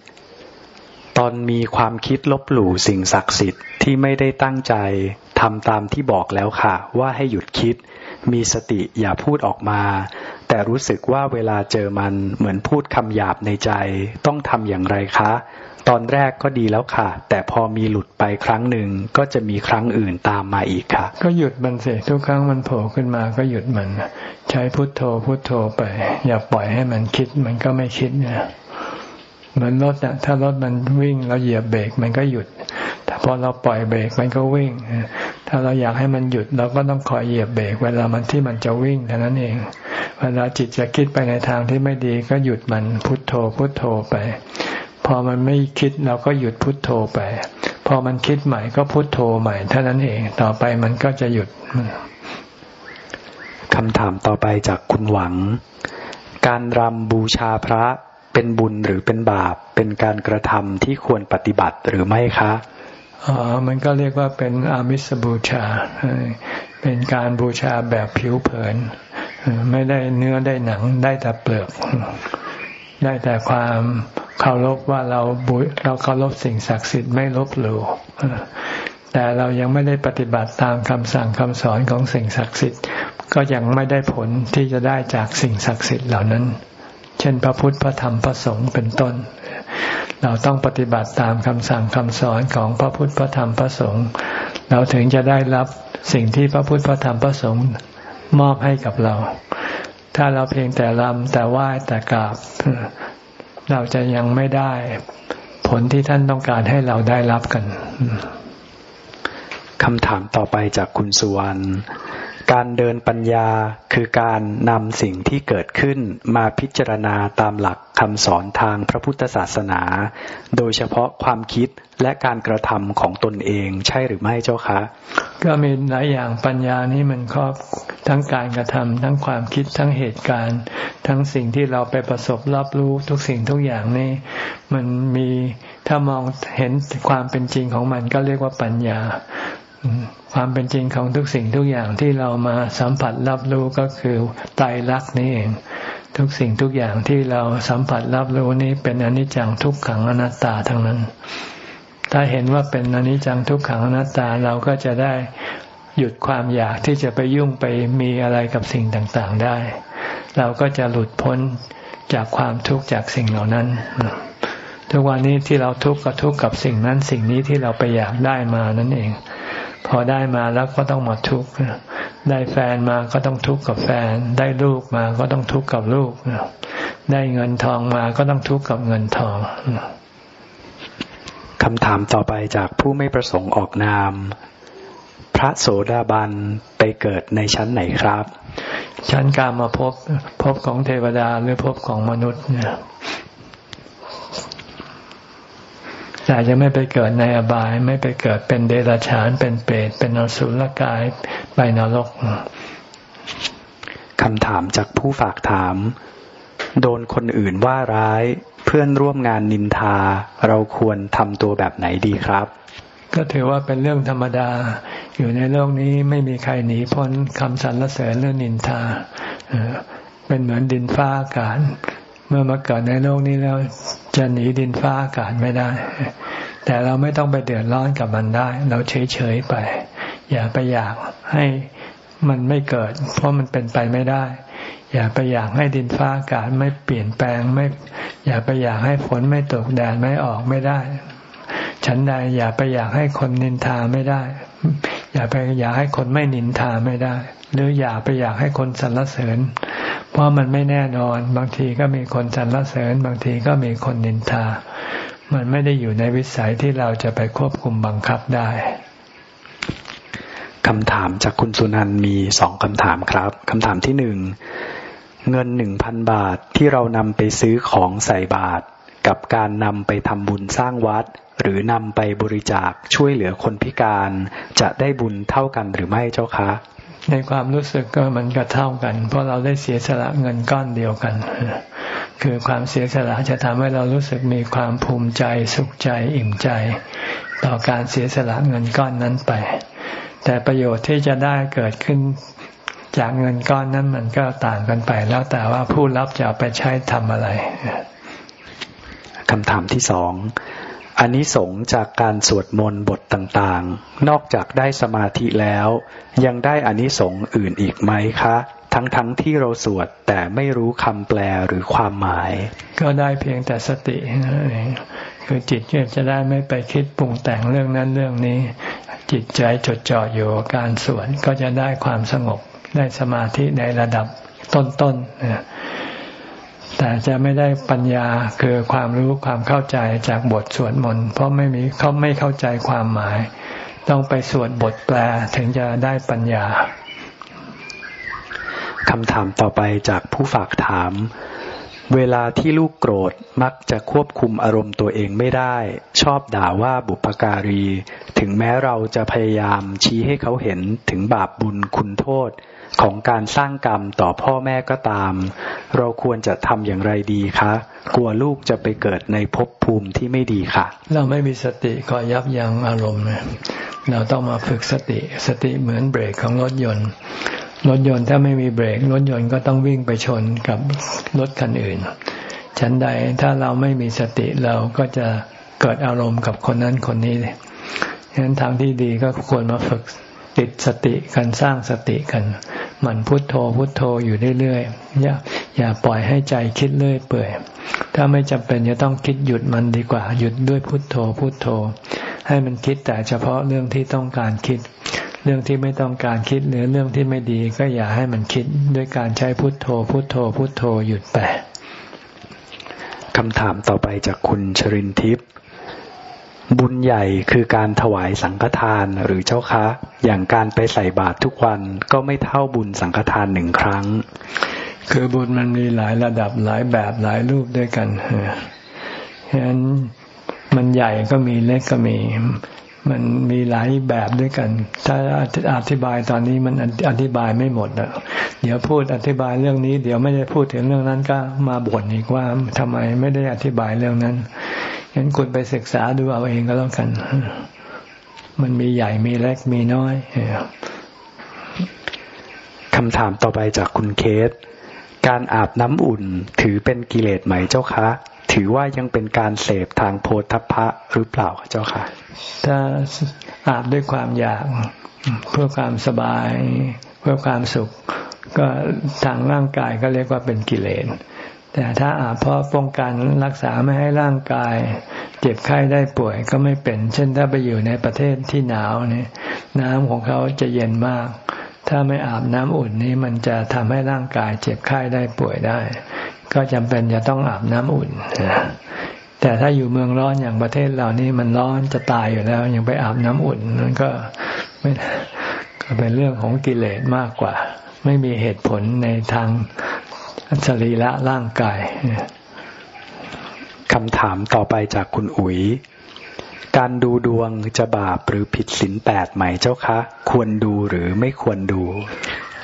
ตอนมีความคิดลบหลู่สิ่งศักดิ์สิทธิ์ที่ไม่ได้ตั้งใจทำตามที่บอกแล้วค่ะ ว่าให้หยุดคิด มีสติอย่าพูดออกมา แต่รู้สึกว่าเวลาเจอมันเหมือนพูดคำหยาบในใจ ต้องทำอย่างไรคะ ตอนแรกก็ดีแล้วค่ะ แต่พอมีหลุดไปครั้งหนึ่งก็จะมีครั้งอื่นตามมาอีกค่ะ ก็หยุดมันเสียทุกครั้งมันโผล่ขึ้นมาก็หยุดมัน ใช้พุทโธพุทโธไป อย่าปล่อยให้มันคิดมันก็ไม่คิดเนี่ย เหมือนรถนะถ้ารถมันวิ่งเราเหยียบเบรกมันก็หยุดถ้าพอเราปล่อยเบรกมันก็วิ่ง ถ้าเราอยากให้มันหยุดเราก็ต้องคอยเหยียบเบรกเวลามันที่มันจะวิ่งเท่านั้นเอง เวลาจิตจะคิดไปในทางที่ไม่ดีก็หยุดมันพุทโธพุทโธไป พอมันไม่คิดเราก็หยุดพุทโธไป พอมันคิดใหม่ก็พุทโธใหม่เท่านั้นเอง ต่อไปมันก็จะหยุดคำถามต่อไปจากคุณหวัง การรำบูชาพระ เป็นบุญหรือเป็นบาป เป็นการกระทำที่ควรปฏิบัติหรือไม่คะอ๋อมันก็เรียกว่าเป็นอามิสบูชา เป็นการบูชาแบบผิวเผิน ไม่ได้เนื้อได้หนังได้แต่เปลือก ได้แต่ความเคารพว่าเราบุเราเคารพสิ่งศักดิ์สิทธิ์ไม่ลบหลู่แต่เรายังไม่ได้ปฏิบัติตามคำสั่งคำสอนของสิ่งศักดิ์สิทธิ์ ก็ยังไม่ได้ผลที่จะได้จากสิ่งศักดิ์สิทธิ์เหล่านั้น เช่นพระพุทธพระธรรมพระสงฆ์เป็นต้น เราต้องปฏิบัติตามคำสั่งคำสอนของพระพุทธพระธรรมพระสงฆ์เราถึงจะได้รับสิ่งที่พระพุทธพระธรรมพระสงฆ์มอบให้กับเรา ถ้าเราเพียงแต่รำแต่ไหว้แต่กราบ เราจะยังไม่ได้ผลที่ท่านต้องการให้เราได้รับกันคำถามต่อไปจากคุณสุวรรณ การเดินปัญญาคือการนำสิ่งที่เกิดขึ้นมาพิจารณาตามหลักคำสอนทางพระพุทธศาสนา โดยเฉพาะความคิดและการกระทำของตนเองใช่หรือไม่เจ้าคะ ก็มีหลายอย่างปัญญานี้มันครอบทั้งการกระทำทั้งความคิดทั้งเหตุการณ์ ทั้งสิ่งที่เราไปประสบรับรู้ทุกสิ่งทุกอย่างนี่มันมีถ้ามองเห็นความเป็นจริงของมันก็เรียกว่าปัญญา ความเป็นจริงของทุกสิ่งทุกอย่างที่เรามาสัมผัสรับรู้ก็คือไตรลักษณ์นี่เอง ทุกสิ่งทุกอย่างที่เราสัมผัสรับรู้นี้เป็นอนิจจังทุกขังอนัตตาทั้งนั้น ถ้าเห็นว่าเป็นอนิจจังทุกขังอนัตตาเราก็จะได้หยุดความอยากที่จะไปยุ่งไปมีอะไรกับสิ่งต่างๆได้ เราก็จะหลุดพ้นจากความทุกข์จากสิ่งเหล่านั้นทุกวันนี้ที่เราทุกข์ก็ทุกข์กับสิ่งนั้นสิ่งนี้ที่เราไปอยากได้มานั่นเอง พอได้มาแล้วก็ต้องมาทุกข์ได้แฟนมาก็ต้องทุกข์กับแฟน ได้ลูกมาก็ต้องทุกข์กับลูกได้เงินทองมาก็ต้องทุกข์กับเงินทองคำถามต่อไปจากผู้ไม่ประสงค์ออกนาม พระโสดาบันไปเกิดในชั้นไหนครับ ชั้นกามาพบพบของเทวดาหรือพบของมนุษย์เนี่ย แต่จะไม่ไปเกิดในอบาย ไม่ไปเกิดเป็นเดรัจฉานเป็นเปรตเป็นอสุรกายไปนรกคำถามจากผู้ฝากถาม โดนคนอื่นว่าร้ายเพื่อนร่วมงานนินทา เราควรทำตัวแบบไหนดีครับ ก็ถือว่าเป็นเรื่องธรรมดา อยู่ในโลกนี้ไม่มีใครหนีพ้นคำสรรเสริญเรื่องนินทาเป็นเหมือนดินฟ้าอากาศ เมื่อมาเกิดในโลกนี้แล้วจะหนีดินฟ้าอากาศไม่ได้ แต่เราไม่ต้องไปเดือดร้อนกับมันได้ เราเฉยๆไป อย่าไปอยากให้มันไม่เกิด เพราะมันเป็นไปไม่ได้ อย่าไปอยากให้ดินฟ้าอากาศไม่เปลี่ยนแปลงไม่ อย่าไปอยากให้ฝนไม่ตกแดดไม่ออกไม่ได้ ฉันใดอย่าไปอยากให้คนนินทาไม่ได้ อย่าไปอยากให้คนไม่นินทาไม่ได้ หรืออย่าไปอยากให้คนสรรเสริญ เพราะมันไม่แน่นอน บางทีก็มีคนสรรเสริญ บางทีก็มีคนนินทา มันไม่ได้อยู่ในวิสัยที่เราจะไปควบคุมบังคับได้คำถามจากคุณสุนันมีสองคำถามครับคำถามที่หนึ่งเงินหนึ่งพันบาทที่เรานำไปซื้อของใส่บาตรกับการนำไปทำบุญสร้างวัด หรือนำไปบริจาคช่วยเหลือคนพิการ จะได้บุญเท่ากันหรือไม่เจ้าคะ ในความรู้สึกก็มันก็เท่ากัน เพราะเราได้เสียสละเงินก้อนเดียวกัน คือความเสียสละจะทำให้เรารู้สึกมีความภูมิใจสุขใจอิ่มใจ ต่อการเสียสละเงินก้อนนั้นไป แต่ประโยชน์ที่จะได้เกิดขึ้นจากเงินก้อนนั้นมันก็ต่างกันไป แล้วแต่ว่าผู้รับจะไปใช้ทำอะไรคำถามที่สอง อันนี้สงจากการสวดมนต์บทต่างๆ นอกจากได้สมาธิแล้ว ยังได้อันนี้สงอื่นอีกไหมคะ ทั้งๆทที่เราสวดแต่ไม่รู้คำแปลหรือความหมาย ก็ได้เพียงแต่สติคือจิตจะได้ไม่ไปคิดปรุงแต่งเรื่องนั้นเรื่องนี้ จิตใจจดจ่ออยู่การสวดก็จะได้ความสงบได้สมาธิในระดับต้นๆ แต่จะไม่ได้ปัญญาคือความรู้ความเข้าใจจากบทสวดมนต์เพราะไม่มีเขาไม่เข้าใจความหมาย ต้องไปสวดบทแปลถึงจะได้ปัญญาคำถามต่อไปจากผู้ฝากถาม เวลาที่ลูกโกรธมักจะควบคุมอารมณ์ตัวเองไม่ได้ ชอบด่าว่าบุปการี ถึงแม้เราจะพยายามชี้ให้เขาเห็นถึงบาปบุญคุณโทษ ของการสร้างกรรมต่อพ่อแม่ก็ตาม เราควรจะทำอย่างไรดีคะ กลัวลูกจะไปเกิดในภพภูมิที่ไม่ดีค่ะ เราไม่มีสติคอยยับยั้งอารมณ์เราต้องมาฝึกสติสติเหมือนเบรกของรถยนต์รถยนต์ถ้าไม่มีเบรกรถยนต์ก็ต้องวิ่งไปชนกับรถคันอื่น ฉันใดถ้าเราไม่มีสติเราก็จะเกิดอารมณ์กับคนนั้นคนนี้ฉะนั้นทางที่ดีก็ควรมาฝึกติดสติกันสร้างสติกัน มันพุทโธพุทโธอยู่เรื่อยๆอย่าอย่าปล่อยให้ใจคิดเรื่อยเปื่อย ถ้าไม่จำเป็นจะต้องคิดหยุดมันดีกว่า หยุดด้วยพุทโธพุทโธ ให้มันคิดแต่เฉพาะเรื่องที่ต้องการคิด เรื่องที่ไม่ต้องการคิดหรือเรื่องที่ไม่ดีก็อย่าให้มันคิดด้วยการใช้พุทโธพุทโธพุทโธหยุดไปคำถามต่อไปจากคุณชรินทิพย์ บุญใหญ่คือการถวายสังฆทานหรือเจ้าคะ อย่างการไปใส่บาตรทุกวันก็ไม่เท่าบุญสังฆทานหนึ่งครั้ง คือบุญมันมีหลายระดับหลายแบบหลายรูปด้วยกันฉะนั้นมันใหญ่ก็มีเล็กก็มี มันมีหลายแบบด้วยกัน ถ้าอธิบายตอนนี้มันอธิบายไม่หมดอะเดี๋ยวพูดอธิบายเรื่องนี้ เดี๋ยวไม่ได้พูดถึงเรื่องนั้นก็มาบ่นอีกว่าทำไมไม่ได้อธิบายเรื่องนั้น งั้นคุณไปศึกษาดูเอาเองก็แล้วกัน มันมีใหญ่มีเล็กมีน้อยคำถามต่อไปจากคุณเคส การอาบน้ำอุ่นถือเป็นกิเลสไหมเจ้าคะถือว่ายังเป็นการเสพทางโพธพะหรือเปล่าเจ้าคะถ้าอาบด้วยความอยากเพื่อความสบาย เพื่อความสุข ก็ทางร่างกายก็เรียกว่าเป็นกิเลส แต่ถ้าอาบเพราะป้องกันรักษาไม่ให้ร่างกาย เจ็บไข้ได้ป่วยก็ไม่เป็น เช่นถ้าไปอยู่ในประเทศที่หนาวเนี่ยน้ำของเขาจะเย็นมาก ถ้าไม่อาบน้ำอุ่นนี้มันจะทำให้ร่างกาย เจ็บไข้ได้ป่วยได้ ก็จำเป็นจะต้องอาบน้ำอุ่น แต่ถ้าอยู่เมืองร้อนอย่างประเทศเรานี่มันร้อนจะตายอยู่แล้ว ยังไปอาบน้ำอุ่นนั่นก็ไม่ก็เป็นเรื่องของกิเลสมากกว่า ไม่มีเหตุผลในทาง สรีระร่างกายคำถามต่อไปจากคุณอุ๋ย การดูดวงจะบาปหรือผิดศีลแปดไหมเจ้าคะ ควรดูหรือไม่ควรดู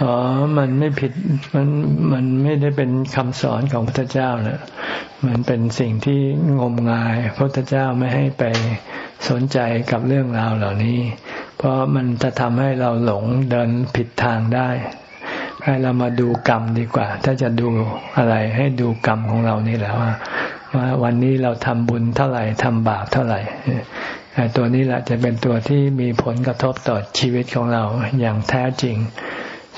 อ๋อ มันไม่ผิด มัน มันไม่ได้เป็นคำสอนของพระพุทธเจ้าเนะมันเป็นสิ่งที่งมงาย พระพุทธเจ้าไม่ให้ไปสนใจกับเรื่องราวเหล่านี้ เพราะมันจะทำให้เราหลงเดินผิดทางได้ ให้เรามาดูกรรมดีกว่า ถ้าจะดูอะไรให้ดูกรรมของเรานี่แหละว่าว่าวันนี้เราทำบุญเท่าไหร่ทำบาปเท่าไหร่ตัวนี้แหละจะเป็นตัวที่มีผลกระทบต่อชีวิตของเราอย่างแท้จริง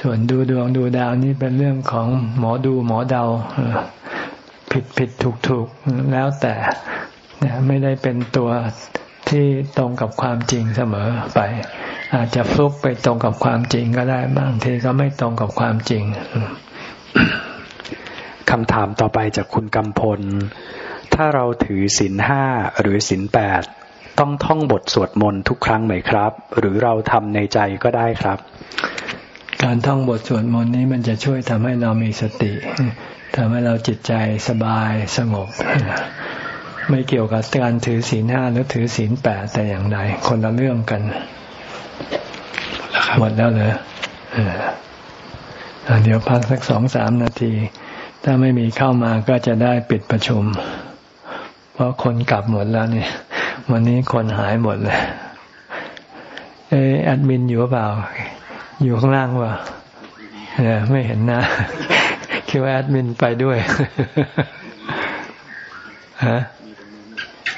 ส่วนดูดวงดูดาวนี่เป็นเรื่องของหมอดูหมอเดาผิดผิดถูกถูกแล้วแต่ไม่ได้เป็นตัว ที่ตรงกับความจริงเสมอไป อาจจะฟลุกไปตรงกับความจริงก็ได้บางทีก็ไม่ตรงกับความจริงคำถามต่อไปจากคุณกำพล ถ้าเราถือศีลห้าหรือศีลแปดต้องท่องบทสวดมนต์ทุกครั้งไหมครับ หรือเราทำในใจก็ได้ครับ การท่องบทสวดมนต์นี้มันจะช่วยทำให้เรามีสติทำให้เราจิตใจสบายสงบ ไม่เกี่ยวกับการถือศีลห้าหรือถือศีลแปดแต่อย่างใดคนละเรื่องกันหมดแล้วเหรอเดี๋ยวพักสักสองสามนาที ถ้าไม่มีเข้ามาก็จะได้ปิดประชุม เพราะคนกลับหมดแล้วเนี่ย วันนี้คนหายหมดเลยเอแอดมินอยู่เปล่า อยู่ข้างล่างวะเนี่ยไม่เห็นหน้าคิดว่าแอดมินไปด้วย ฮะ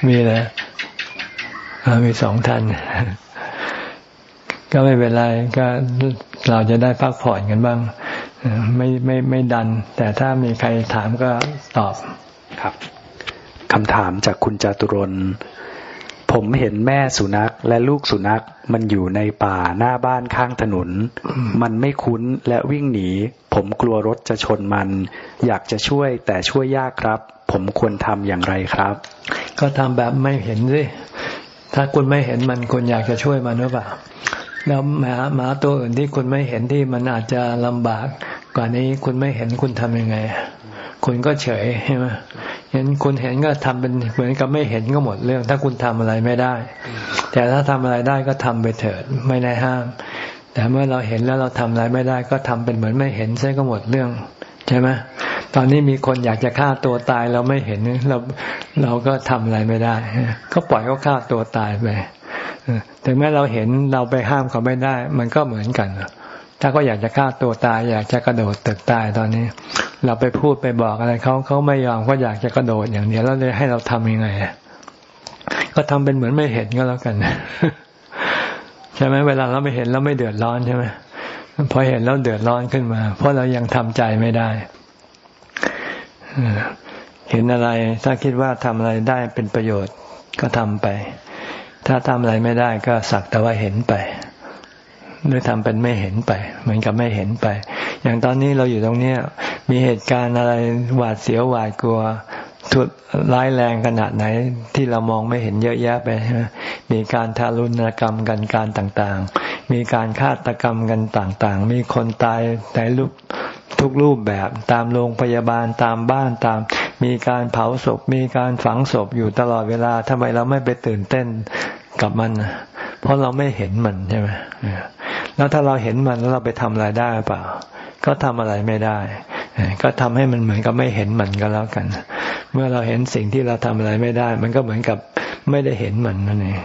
มีแล้วมีสองท่าน ก็ไม่เป็นไร ก็เราจะได้พักผ่อนกันบ้าง ไม่ไม่ไม่ดัน แต่ถ้ามีใครถามก็ตอบครับคำถามจากคุณจตุรนผมเห็นแม่สุนัขและลูกสุนัขมันอยู่ในป่าหน้าบ้านข้างถนน มันไม่คุ้นและวิ่งหนี ผมกลัวรถจะชนมัน อยากจะช่วยแต่ช่วยยากครับ ผมควรทำอย่างไรครับ ก็ทำแบบไม่เห็นสิถ้าคุณไม่เห็นมันคุณอยากจะช่วยมันหรือเปล่าแล้วหมาหมาตัวอื่นที่คุณไม่เห็นที่มันอาจจะลำบาก กว่านี้คุณไม่เห็นคุณทำยังไง คุณก็เฉยใช่ไหมเห็นคุณเห็นก็ทำเป็นเหมือนกับไม่เห็นก็หมดเรื่อง ถ้าคุณทำอะไรไม่ได้ แต่ถ้าทำอะไรได้ก็ทำไปเถิดไม่ได้ห้าม แต่เมื่อเราเห็นแล้วเราทำอะไรไม่ได้ ก็ทำเป็นเหมือนไม่เห็นใช่ก็หมดเรื่อง ใช่ไหมตอนนี้มีคนอยากจะฆ่าตัวตายเราไม่เห็นเราเราก็ทำอะไรไม่ได้ ก็ปล่อยเขาฆ่าตัวตายไปถึงแม้เราเห็นเราไปห้ามเขาไม่ได้ มันก็เหมือนกัน ถ้าเขาอยากจะฆ่าตัวตาย อยากจะกระโดดตึกตายตอนนี้ เราไปพูดไปบอกอะไรเขาเขาไม่ยอมก็อยากจะกระโดดอย่างเดียวแล้วเลยให้เราทำยังไงก็ทำเป็นเหมือนไม่เห็นก็แล้วกันใช่ไหมเวลาเราไม่เห็นเราไม่เดือดร้อนใช่ไหม พอเห็นแล้วเดือดร้อนขึ้นมา เพราะเรายังทำใจไม่ได้เห็นอะไร ถ้าคิดว่าทำอะไรได้เป็นประโยชน์ก็ทำไป ถ้าทำอะไรไม่ได้ก็สักแต่ว่าเห็นไปหรือทำเป็นไม่เห็นไป เหมือนกับไม่เห็นไป อย่างตอนนี้เราอยู่ตรงเนี้ย มีเหตุการณ์อะไรหวาดเสียวหวาดกลัว ทุร้ายแรงขนาดไหนที่เรามองไม่เห็นเยอะแยะไป มีการทารุณกรรมกันการต่างๆ มีการฆาตกรรมกันต่างๆ มีคนตายในรูปทุกรูปแบบตามโรงพยาบาลตามบ้านตาม มีการเผาศพ มีการฝังศพอยู่ตลอดเวลาทำไมเราไม่ไปตื่นเต้นกับมัน เพราะเราไม่เห็นมันใช่ไหมแล้วถ้าเราเห็นมันแล้วเราไปทำอะไรได้เปล่า ก็ทำอะไรไม่ได้ ก็ทำให้มันเหมือนกับไม่เห็นมันก็แล้วกัน เมื่อเราเห็นสิ่งที่เราทำอะไรไม่ได้ มันก็เหมือนกับไม่ได้เห็นมันนั่นเอง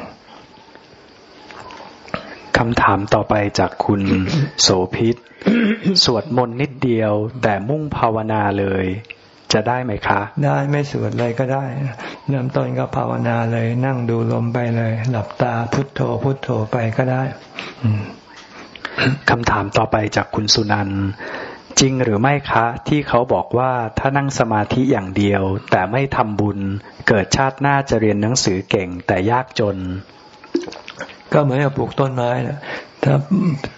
คำถามต่อไปจากคุณโสพิษสวดมนต์นิดเดียว แต่มุ่งภาวนาเลย จะได้ไหมคะ ได้ไม่สวดเลยก็ได้เริ่มต้นก็ภาวนาเลย นั่งดูลมไปเลย หลับตาพุทโธ พุทโธไปก็ได้คำถามต่อไปจากคุณสุนัน จริงหรือไม่คะ ที่เขาบอกว่าถ้านั่งสมาธิอย่างเดียว แต่ไม่ทำบุญเกิดชาติหน้าจะเรียนหนังสือเก่งแต่ยากจน ก็เหมือนกับปลูกต้นไม้นะถ้า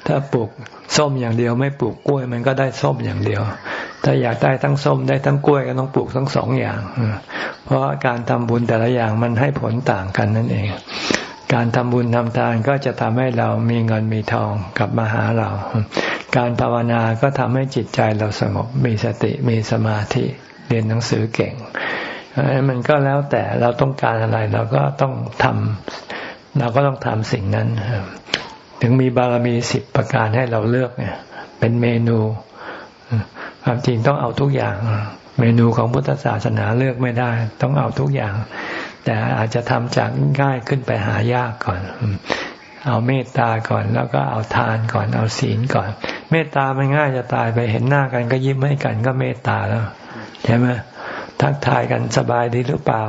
ถ้าปลูกส้มอย่างเดียว ไม่ปลูกกล้วย มันก็ได้ส้มอย่างเดียว ถ้าอยากได้ทั้งส้มได้ทั้งกล้วยก็ต้องปลูกทั้งสองอย่าง เพราะการทำบุญแต่ละอย่างมันให้ผลต่างกันนั่นเอง การทำบุญทำทานก็จะทำให้เรามีเงินมีทองกลับมาหาเรา การภาวนาก็ทำให้จิตใจเราสงบ มีสติมีสมาธิเรียนหนังสือเก่งมันก็แล้วแต่เราต้องการอะไรเราก็ต้องทำเราก็ต้องทำสิ่งนั้น ถึงมีบารมีสิบประการให้เราเลือกเนี่ย เป็นเมนูความจริงต้องเอาทุกอย่าง เมนูของพุทธศาสนาเลือกไม่ได้ ต้องเอาทุกอย่าง แต่อาจจะทำจากง่ายขึ้นไปหายากก่อน เอาเมตตาก่อนแล้วก็เอาทานก่อนเอาศีลก่อน เมตตามันง่ายจะตายไปเห็นหน้ากันก็ยิ้มให้กันก็เมตตาแล้วใช่ไหมทักทายกันสบายดีหรือเปล่า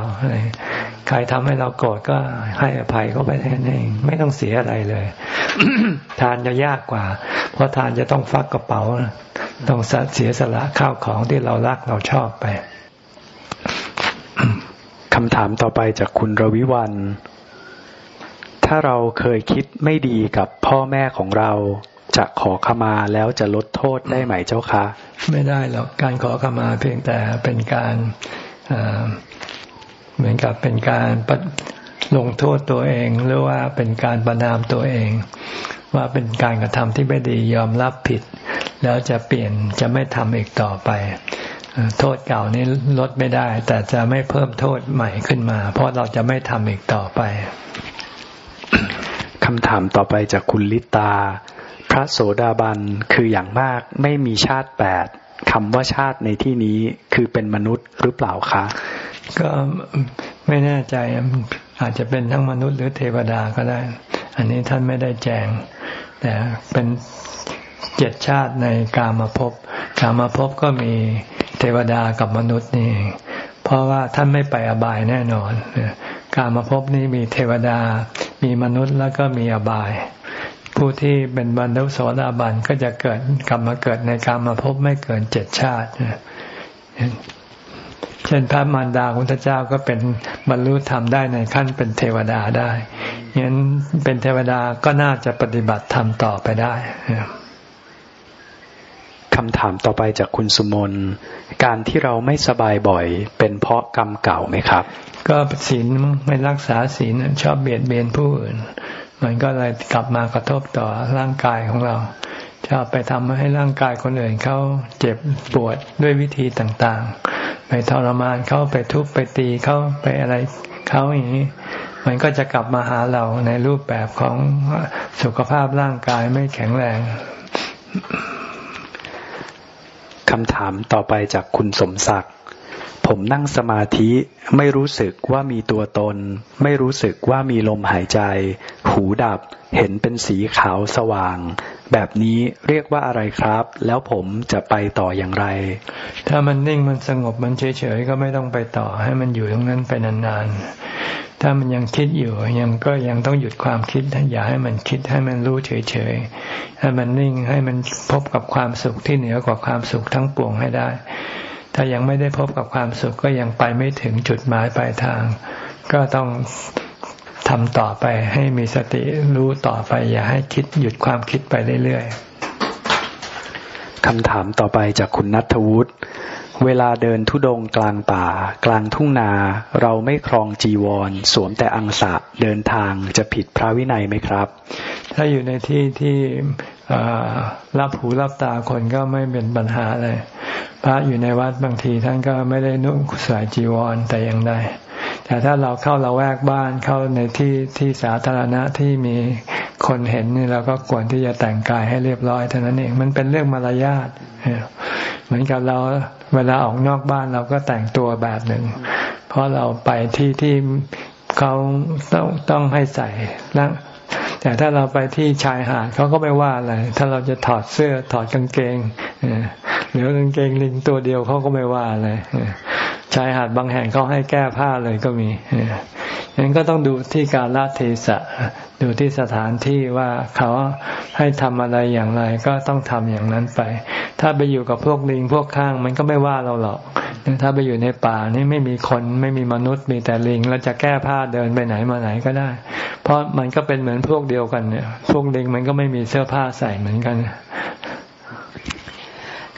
ใครทำให้เราโกรธก็ให้อภัยเขาไปแค่นั้นเอง ไม่ต้องเสียอะไรเลย ทานจะยากกว่า เพราะทานจะต้องฟักกระเป๋า ต้องเสียสละข้าวของที่เรารักเราชอบไป คำถามต่อไปจากคุณรวิวัน ถ้าเราเคยคิดไม่ดีกับพ่อแม่ของเรา จะขอขมาแล้วจะลดโทษได้ไหมเจ้าคะ ไม่ได้หรอก การขอขมาเพียงแต่เป็นการเหมือนกับเป็นการลงโทษตัวเอง หรือว่าเป็นการประนามตัวเอง ว่าเป็นการกระทำที่ไม่ดียอมรับผิด แล้วจะเปลี่ยนจะไม่ทำอีกต่อไป โทษเก่านี้ลดไม่ได้ แต่จะไม่เพิ่มโทษใหม่ขึ้นมา เพราะเราจะไม่ทำอีกต่อไปคำถามต่อไปจากคุณลิตา พระโสดาบันคืออย่างมากไม่มีชาติแปดคำว่าชาติในที่นี้คือเป็นมนุษย์หรือเปล่าคะ ก็ไม่แน่ใจอาจจะเป็นทั้งมนุษย์หรือเทวดาก็ได้ อันนี้ท่านไม่ได้แจง แต่เป็นเจ็ดชาติในกามาภพกามาภพก็มีเท วดากับมนุษย์นี่เพราะว่าท่านไม่ไปอบายแน่นอนการมาภพนี้มีเทวดา มีมนุษย์แล้วก็มีอบาย ผู้ที่เป็นบรรลุโสดาบันก็จะเกิดกลับมาเกิดในการมาภพไม่เกินเจ็ดชาติเช่นพระมารดาของพระเจ้าก็เป็นบรรลุธรรมได้ในขั้นเป็นเทวดาได้ยันเป็นเทวดาก็น่าจะปฏิบัติธรรมต่อไปได้ คำถามต่อไปจากคุณสุมนการที่เราไม่สบายบ่อย เป็นเพราะกรรมเก่าไหมครับ ก็ศีลไม่รักษาศีลชอบเบียดเบียนผู้อื่น มันก็เลยกลับมากระทบต่อร่างกายของเรา ชอบไปทำให้ร่างกายคนอื่นเขาเจ็บปวดด้วยวิธีต่างๆ ไปทรมานเขาไปทุบไปตีเขาไปอะไรเขาอย่างนี้มันก็จะกลับมาหาเราในรูปแบบของสุขภาพร่างกายไม่แข็งแรง คำถามต่อไปจากคุณสมศักดิ์ ผมนั่งสมาธิไม่รู้สึกว่ามีตัวตน ไม่รู้สึกว่ามีลมหายใจ หูดับ เห็นเป็นสีขาวสว่าง แบบนี้เรียกว่าอะไรครับ แล้วผมจะไปต่ออย่างไร ถ้ามันนิ่งมันสงบมันเฉยๆก็ไม่ต้องไปต่อให้มันอยู่ตรงนั้นไปนาน ถ้ามันยังคิดอยู่ยังก็ยังต้องหยุดความคิดอย่าให้มันคิดให้มันรู้เฉยๆให้มันนิ่งให้มันพบกับความสุขที่เหนือกว่าความสุขทั้งปวงให้ได้ ถ้ายังไม่ได้พบกับความสุขก็ยังไปไม่ถึงจุดหมายปลายทาง ก็ต้องทำต่อไปให้มีสติรู้ต่อไป อย่าให้คิดหยุดความคิดไปเรื่อยๆคำถามต่อไปจากคุณนัทวุฒิ เวลาเดินทุดงกลางป่า กลางทุ่งนา เราไม่ครองจีวร สวมแต่อังสะเดินทางจะผิดพระวินัยไหมครับ ถ้าอยู่ในที่ที่ รับหูรับตาคนก็ไม่เป็นปัญหาเลย พระอยู่ในวัดบางทีท่านก็ไม่ได้นุ่งสายจีวรแต่อย่างใดแต่ถ้าเราเข้าเราแวกบ้านเข้าในที่ที่สาธารณะที่มีคนเห็นนี่เราก็ควรที่จะแต่งกายให้เรียบร้อยเท่านั้นเองมันเป็นเรื่องมารยาทเหมือนกับเราเวลาออกนอกบ้านเราก็แต่งตัวแบบหนึ่ง เพราะเราไปที่ที่เขาต้องต้องให้ใส่ แต่ถ้าเราไปที่ชายหาดเขาก็ไม่ว่าอะไร ถ้าเราจะถอดเสื้อถอดกางเกงเหรือกางเกงลิงตัวเดียวเขาก็ไม่ว่าอะไรชายหาดบางแห่งเขาให้แก้ผ้าเลยก็มี ยังก็ต้องดูที่การละเทศะดูที่สถานที่ว่าเขาให้ทำอะไรอย่างไรก็ต้องทำอย่างนั้นไป ถ้าไปอยู่กับพวกลิงพวกข้าง มันก็ไม่ว่าเราหรอกถ้าไปอยู่ในป่านี่ไม่มีคนไม่มีมนุษย์มีแต่ลิงเราจะแก้ผ้าเดินไปไหนมาไหนก็ได้ เพราะมันก็เป็นเหมือนพวกเดียวกันเนี่ย พวกลิงมันก็ไม่มีเสื้อผ้าใส่เหมือนกัน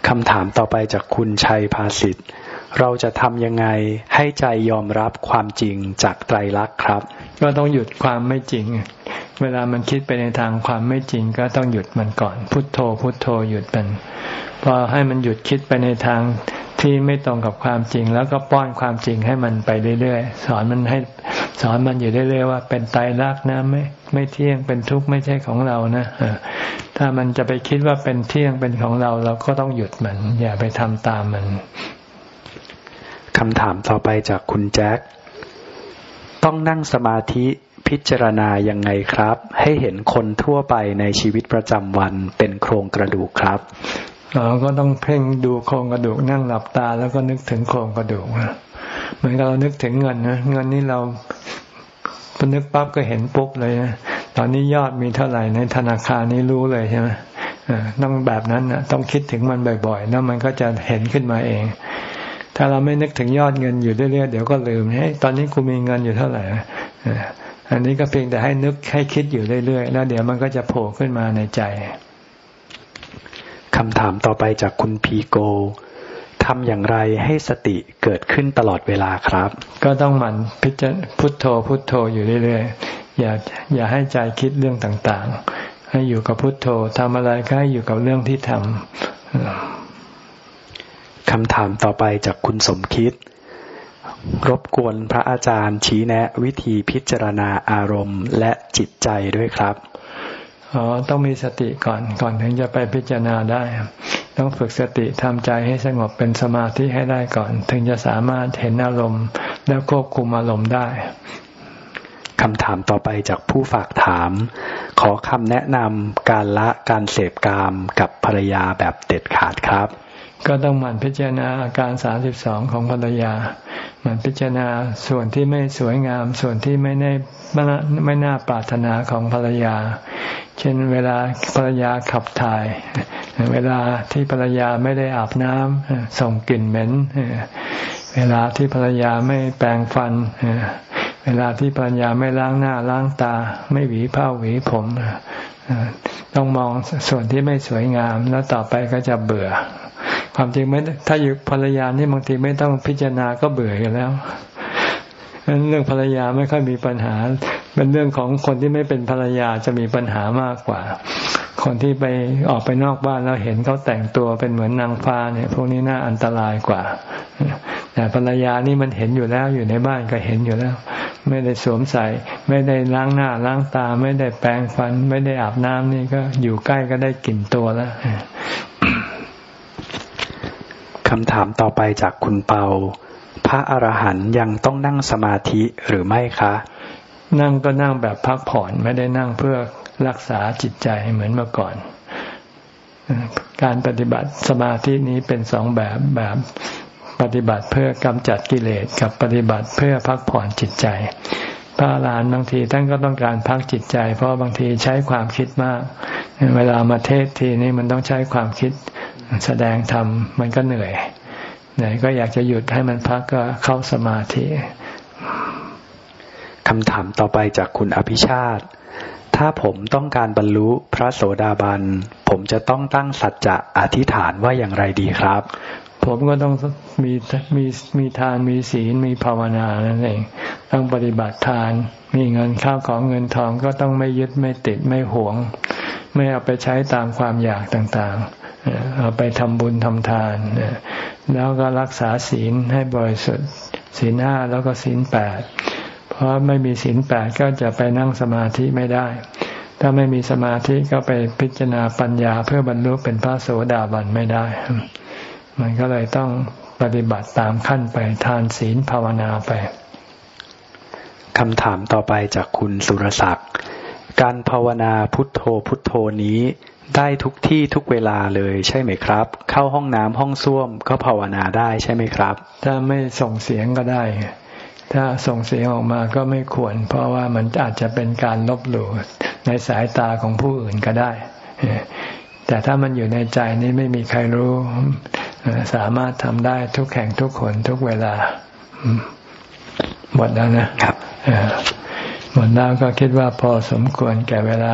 คำถามต่อไปจากคุณชัยภาสิทธิ์ เราจะทำยังไงให้ใจยอมรับความจริงจากไตรลักษณ์ครับ ก็ต้องหยุดความไม่จริง เวลามันคิดไปในทางความไม่จริงก็ต้องหยุดมันก่อน พุทโธ พุทโธหยุดมันพอให้มันหยุดคิดไปในทางที่ไม่ตรงกับความจริง แล้วก็ป้อนความจริงให้มันไปเรื่อยๆสอนมันให้สอนมันอยู่เรื่อยๆว่า เป็นไตรลักษณ์นะไม่ไม่เที่ยงเป็นทุกข์ไม่ใช่ของเรานะถ้ามันจะไปคิดว่าเป็นเที่ยงเป็นของเราเราก็ต้องหยุดมัน อย่าไปทำตามมัน คำถามต่อไปจากคุณแจ็ค ต้องนั่งสมาธิพิจารณายังไงครับ ให้เห็นคนทั่วไปในชีวิตประจำวันเป็นโครงกระดูกครับเราก็ต้องเพ่งดูโครงกระดูกนั่งหลับตาแล้วก็นึกถึงโครงกระดูกเหมือนกับเรานึกถึงเงินนะเงินนี้เราพนึกปั๊บก็เห็นปุ๊บเลยนะตอนนี้ยอดมีเท่าไหร่ในธนาคารนี้รู้เลยใช่ไหมต้องแบบนั้นนะต้องคิดถึงมันบ่อยๆ แล้วมันก็จะเห็นขึ้นมาเอง ถ้าเราไม่นึกถึงยอดเงินอยู่เรื่อยๆเดี๋ยวก็ลืมให้ตอนนี้กูมีเงินอยู่เท่าไหร่อันนี้ก็เพียงแต่ให้นึกให้คิดอยู่เรื่อยๆ แล้วเดี๋ยวมันก็จะโผล่ขึ้นมาในใจคำถามต่อไปจากคุณพีโกทำอย่างไรให้สติเกิดขึ้นตลอดเวลาครับ ก็ต้องหมั่นพิจารพุทโธพุทโธอยู่เรื่อยๆอย่าอย่าให้ใจคิดเรื่องต่างๆ ให้อยู่กับพุทโธทำอะไรก็ให้อยู่กับเรื่องที่ทำ คำถามต่อไปจากคุณสมคิด รบกวนพระอาจารย์ชี้แนะวิธีพิจารณาอารมณ์และจิตใจด้วยครับอ๋อต้องมีสติก่อนก่อนถึงจะไปพิจารณาได้ ต้องฝึกสติทำใจให้สงบเป็นสมาธิให้ได้ก่อน ถึงจะสามารถเห็นอารมณ์ แล้วควบคุมอารมณ์ได้คำถามต่อไปจากผู้ฝากถาม ขอคำแนะนำการละการเสพกามกับภรรยาแบบเด็ดขาดครับ ก็ต้องหมั่นพิจารณาอาการสามสิบสองของภรรยาหมั่นพิจารณาส่วนที่ไม่สวยงาม ส่วนที่ไม่ได้ไม่น่าปรารถนาของภรรยา เช่นเวลาภรรยาขับถ่าย เวลาที่ภรรยาไม่ได้อาบน้ำส่งกลิ่นเหม็นเวลาที่ภรรยาไม่แปรงฟันเวลาที่ภรรยาไม่ล้างหน้าล้างตา ไม่หวีผ้าหวีผมต้องมองส่วนที่ไม่สวยงามแล้วต่อไปก็จะเบื่อ ความจริงไม่ถ้าอยู่ภรรยานี่บางทีไม่ต้องพิจารณาก็เบื่อกันแล้วนั้นเรื่องภรรยาไม่ค่อยมีปัญหา เป็นเรื่องของคนที่ไม่เป็นภรรยาจะมีปัญหามากกว่า คนที่ไปออกไปนอกบ้านแล้วเห็นเขาแต่งตัวเป็นเหมือนนางฟ้าเนี่ย พวกนี้น่าอันตรายกว่า แต่ภรรยานี่มันเห็นอยู่แล้วอยู่ในบ้านก็เห็นอยู่แล้ว ไม่ได้สวมใส่ ไม่ได้ล้างหน้าล้างตา ไม่ได้แปรงฟัน ไม่ได้อาบน้ำนี่ก็อยู่ใกล้ก็ได้กลิ่นตัวแล้ว คำถามต่อไปจากคุณเปา พระอรหันยังต้องนั่งสมาธิหรือไม่คะ นั่งก็นั่งแบบพักผ่อนไม่ได้นั่งเพื่อรักษาจิตใจเหมือนเมื่อก่อน การปฏิบัติสมาธินี้เป็นสองแบบแบบปฏิบัติเพื่อกำจัดกิเลสกับปฏิบัติเพื่อพักผ่อนจิตใจ พระอรหันต์บางทีท่านก็ต้องการพักจิตใจ เพราะบางทีใช้ความคิดมาก เวลามาเทศทีนี้มันต้องใช้ความคิด แสดงธรรมมันก็เหนื่อยไหนก็อยากจะหยุดให้มันพักก็เข้าสมาธิคำถามต่อไปจากคุณอภิชาติ ถ้าผมต้องการบรรลุพระโสดาบัน ผมจะต้องตั้งสัจจะอธิษฐานว่าอย่างไรดีครับ ผมก็ต้องมีมีมีทานมีศีลมีภาวนานั่นเอง ต้องปฏิบัติทาน มีเงินข้าวของเงินทองก็ต้องไม่ยึดไม่ติดไม่หวง ไม่เอาไปใช้ตามความอยากต่างๆ เอาไปทำบุญทำทาน แล้วก็รักษาศีลให้บริสุทธิ์ศีลห้าแล้วก็ศีลแปดเพราะไม่มีศีลแปดก็จะไปนั่งสมาธิไม่ได้ ถ้าไม่มีสมาธิก็ไปพิจารณาปัญญาเพื่อบรรลุเป็นพระโสดาบันไม่ได้ มันก็เลยต้องปฏิบัติตามขั้นไปทานศีลภาวนาไปคำถามต่อไปจากคุณสุรศักดิ์ การภาวนาพุทโธพุทโธนี้ ได้ทุกที่ทุกเวลาเลยใช่ไหมครับ เข้าห้องน้ำห้องส้วมก็ภาวนาได้ใช่ไหมครับ ถ้าไม่ส่งเสียงก็ได้ ถ้าส่งเสียงออกมาก็ไม่ควร เพราะว่ามันอาจจะเป็นการลบหลู่ในสายตาของผู้อื่นก็ได้ แต่ถ้ามันอยู่ในใจนี้ไม่มีใครรู้ สามารถทำได้ทุกแห่งทุกคนทุกเวลาหมดแล้วนะครับหมดแล้วก็คิดว่าพอสมควรแก่เวลา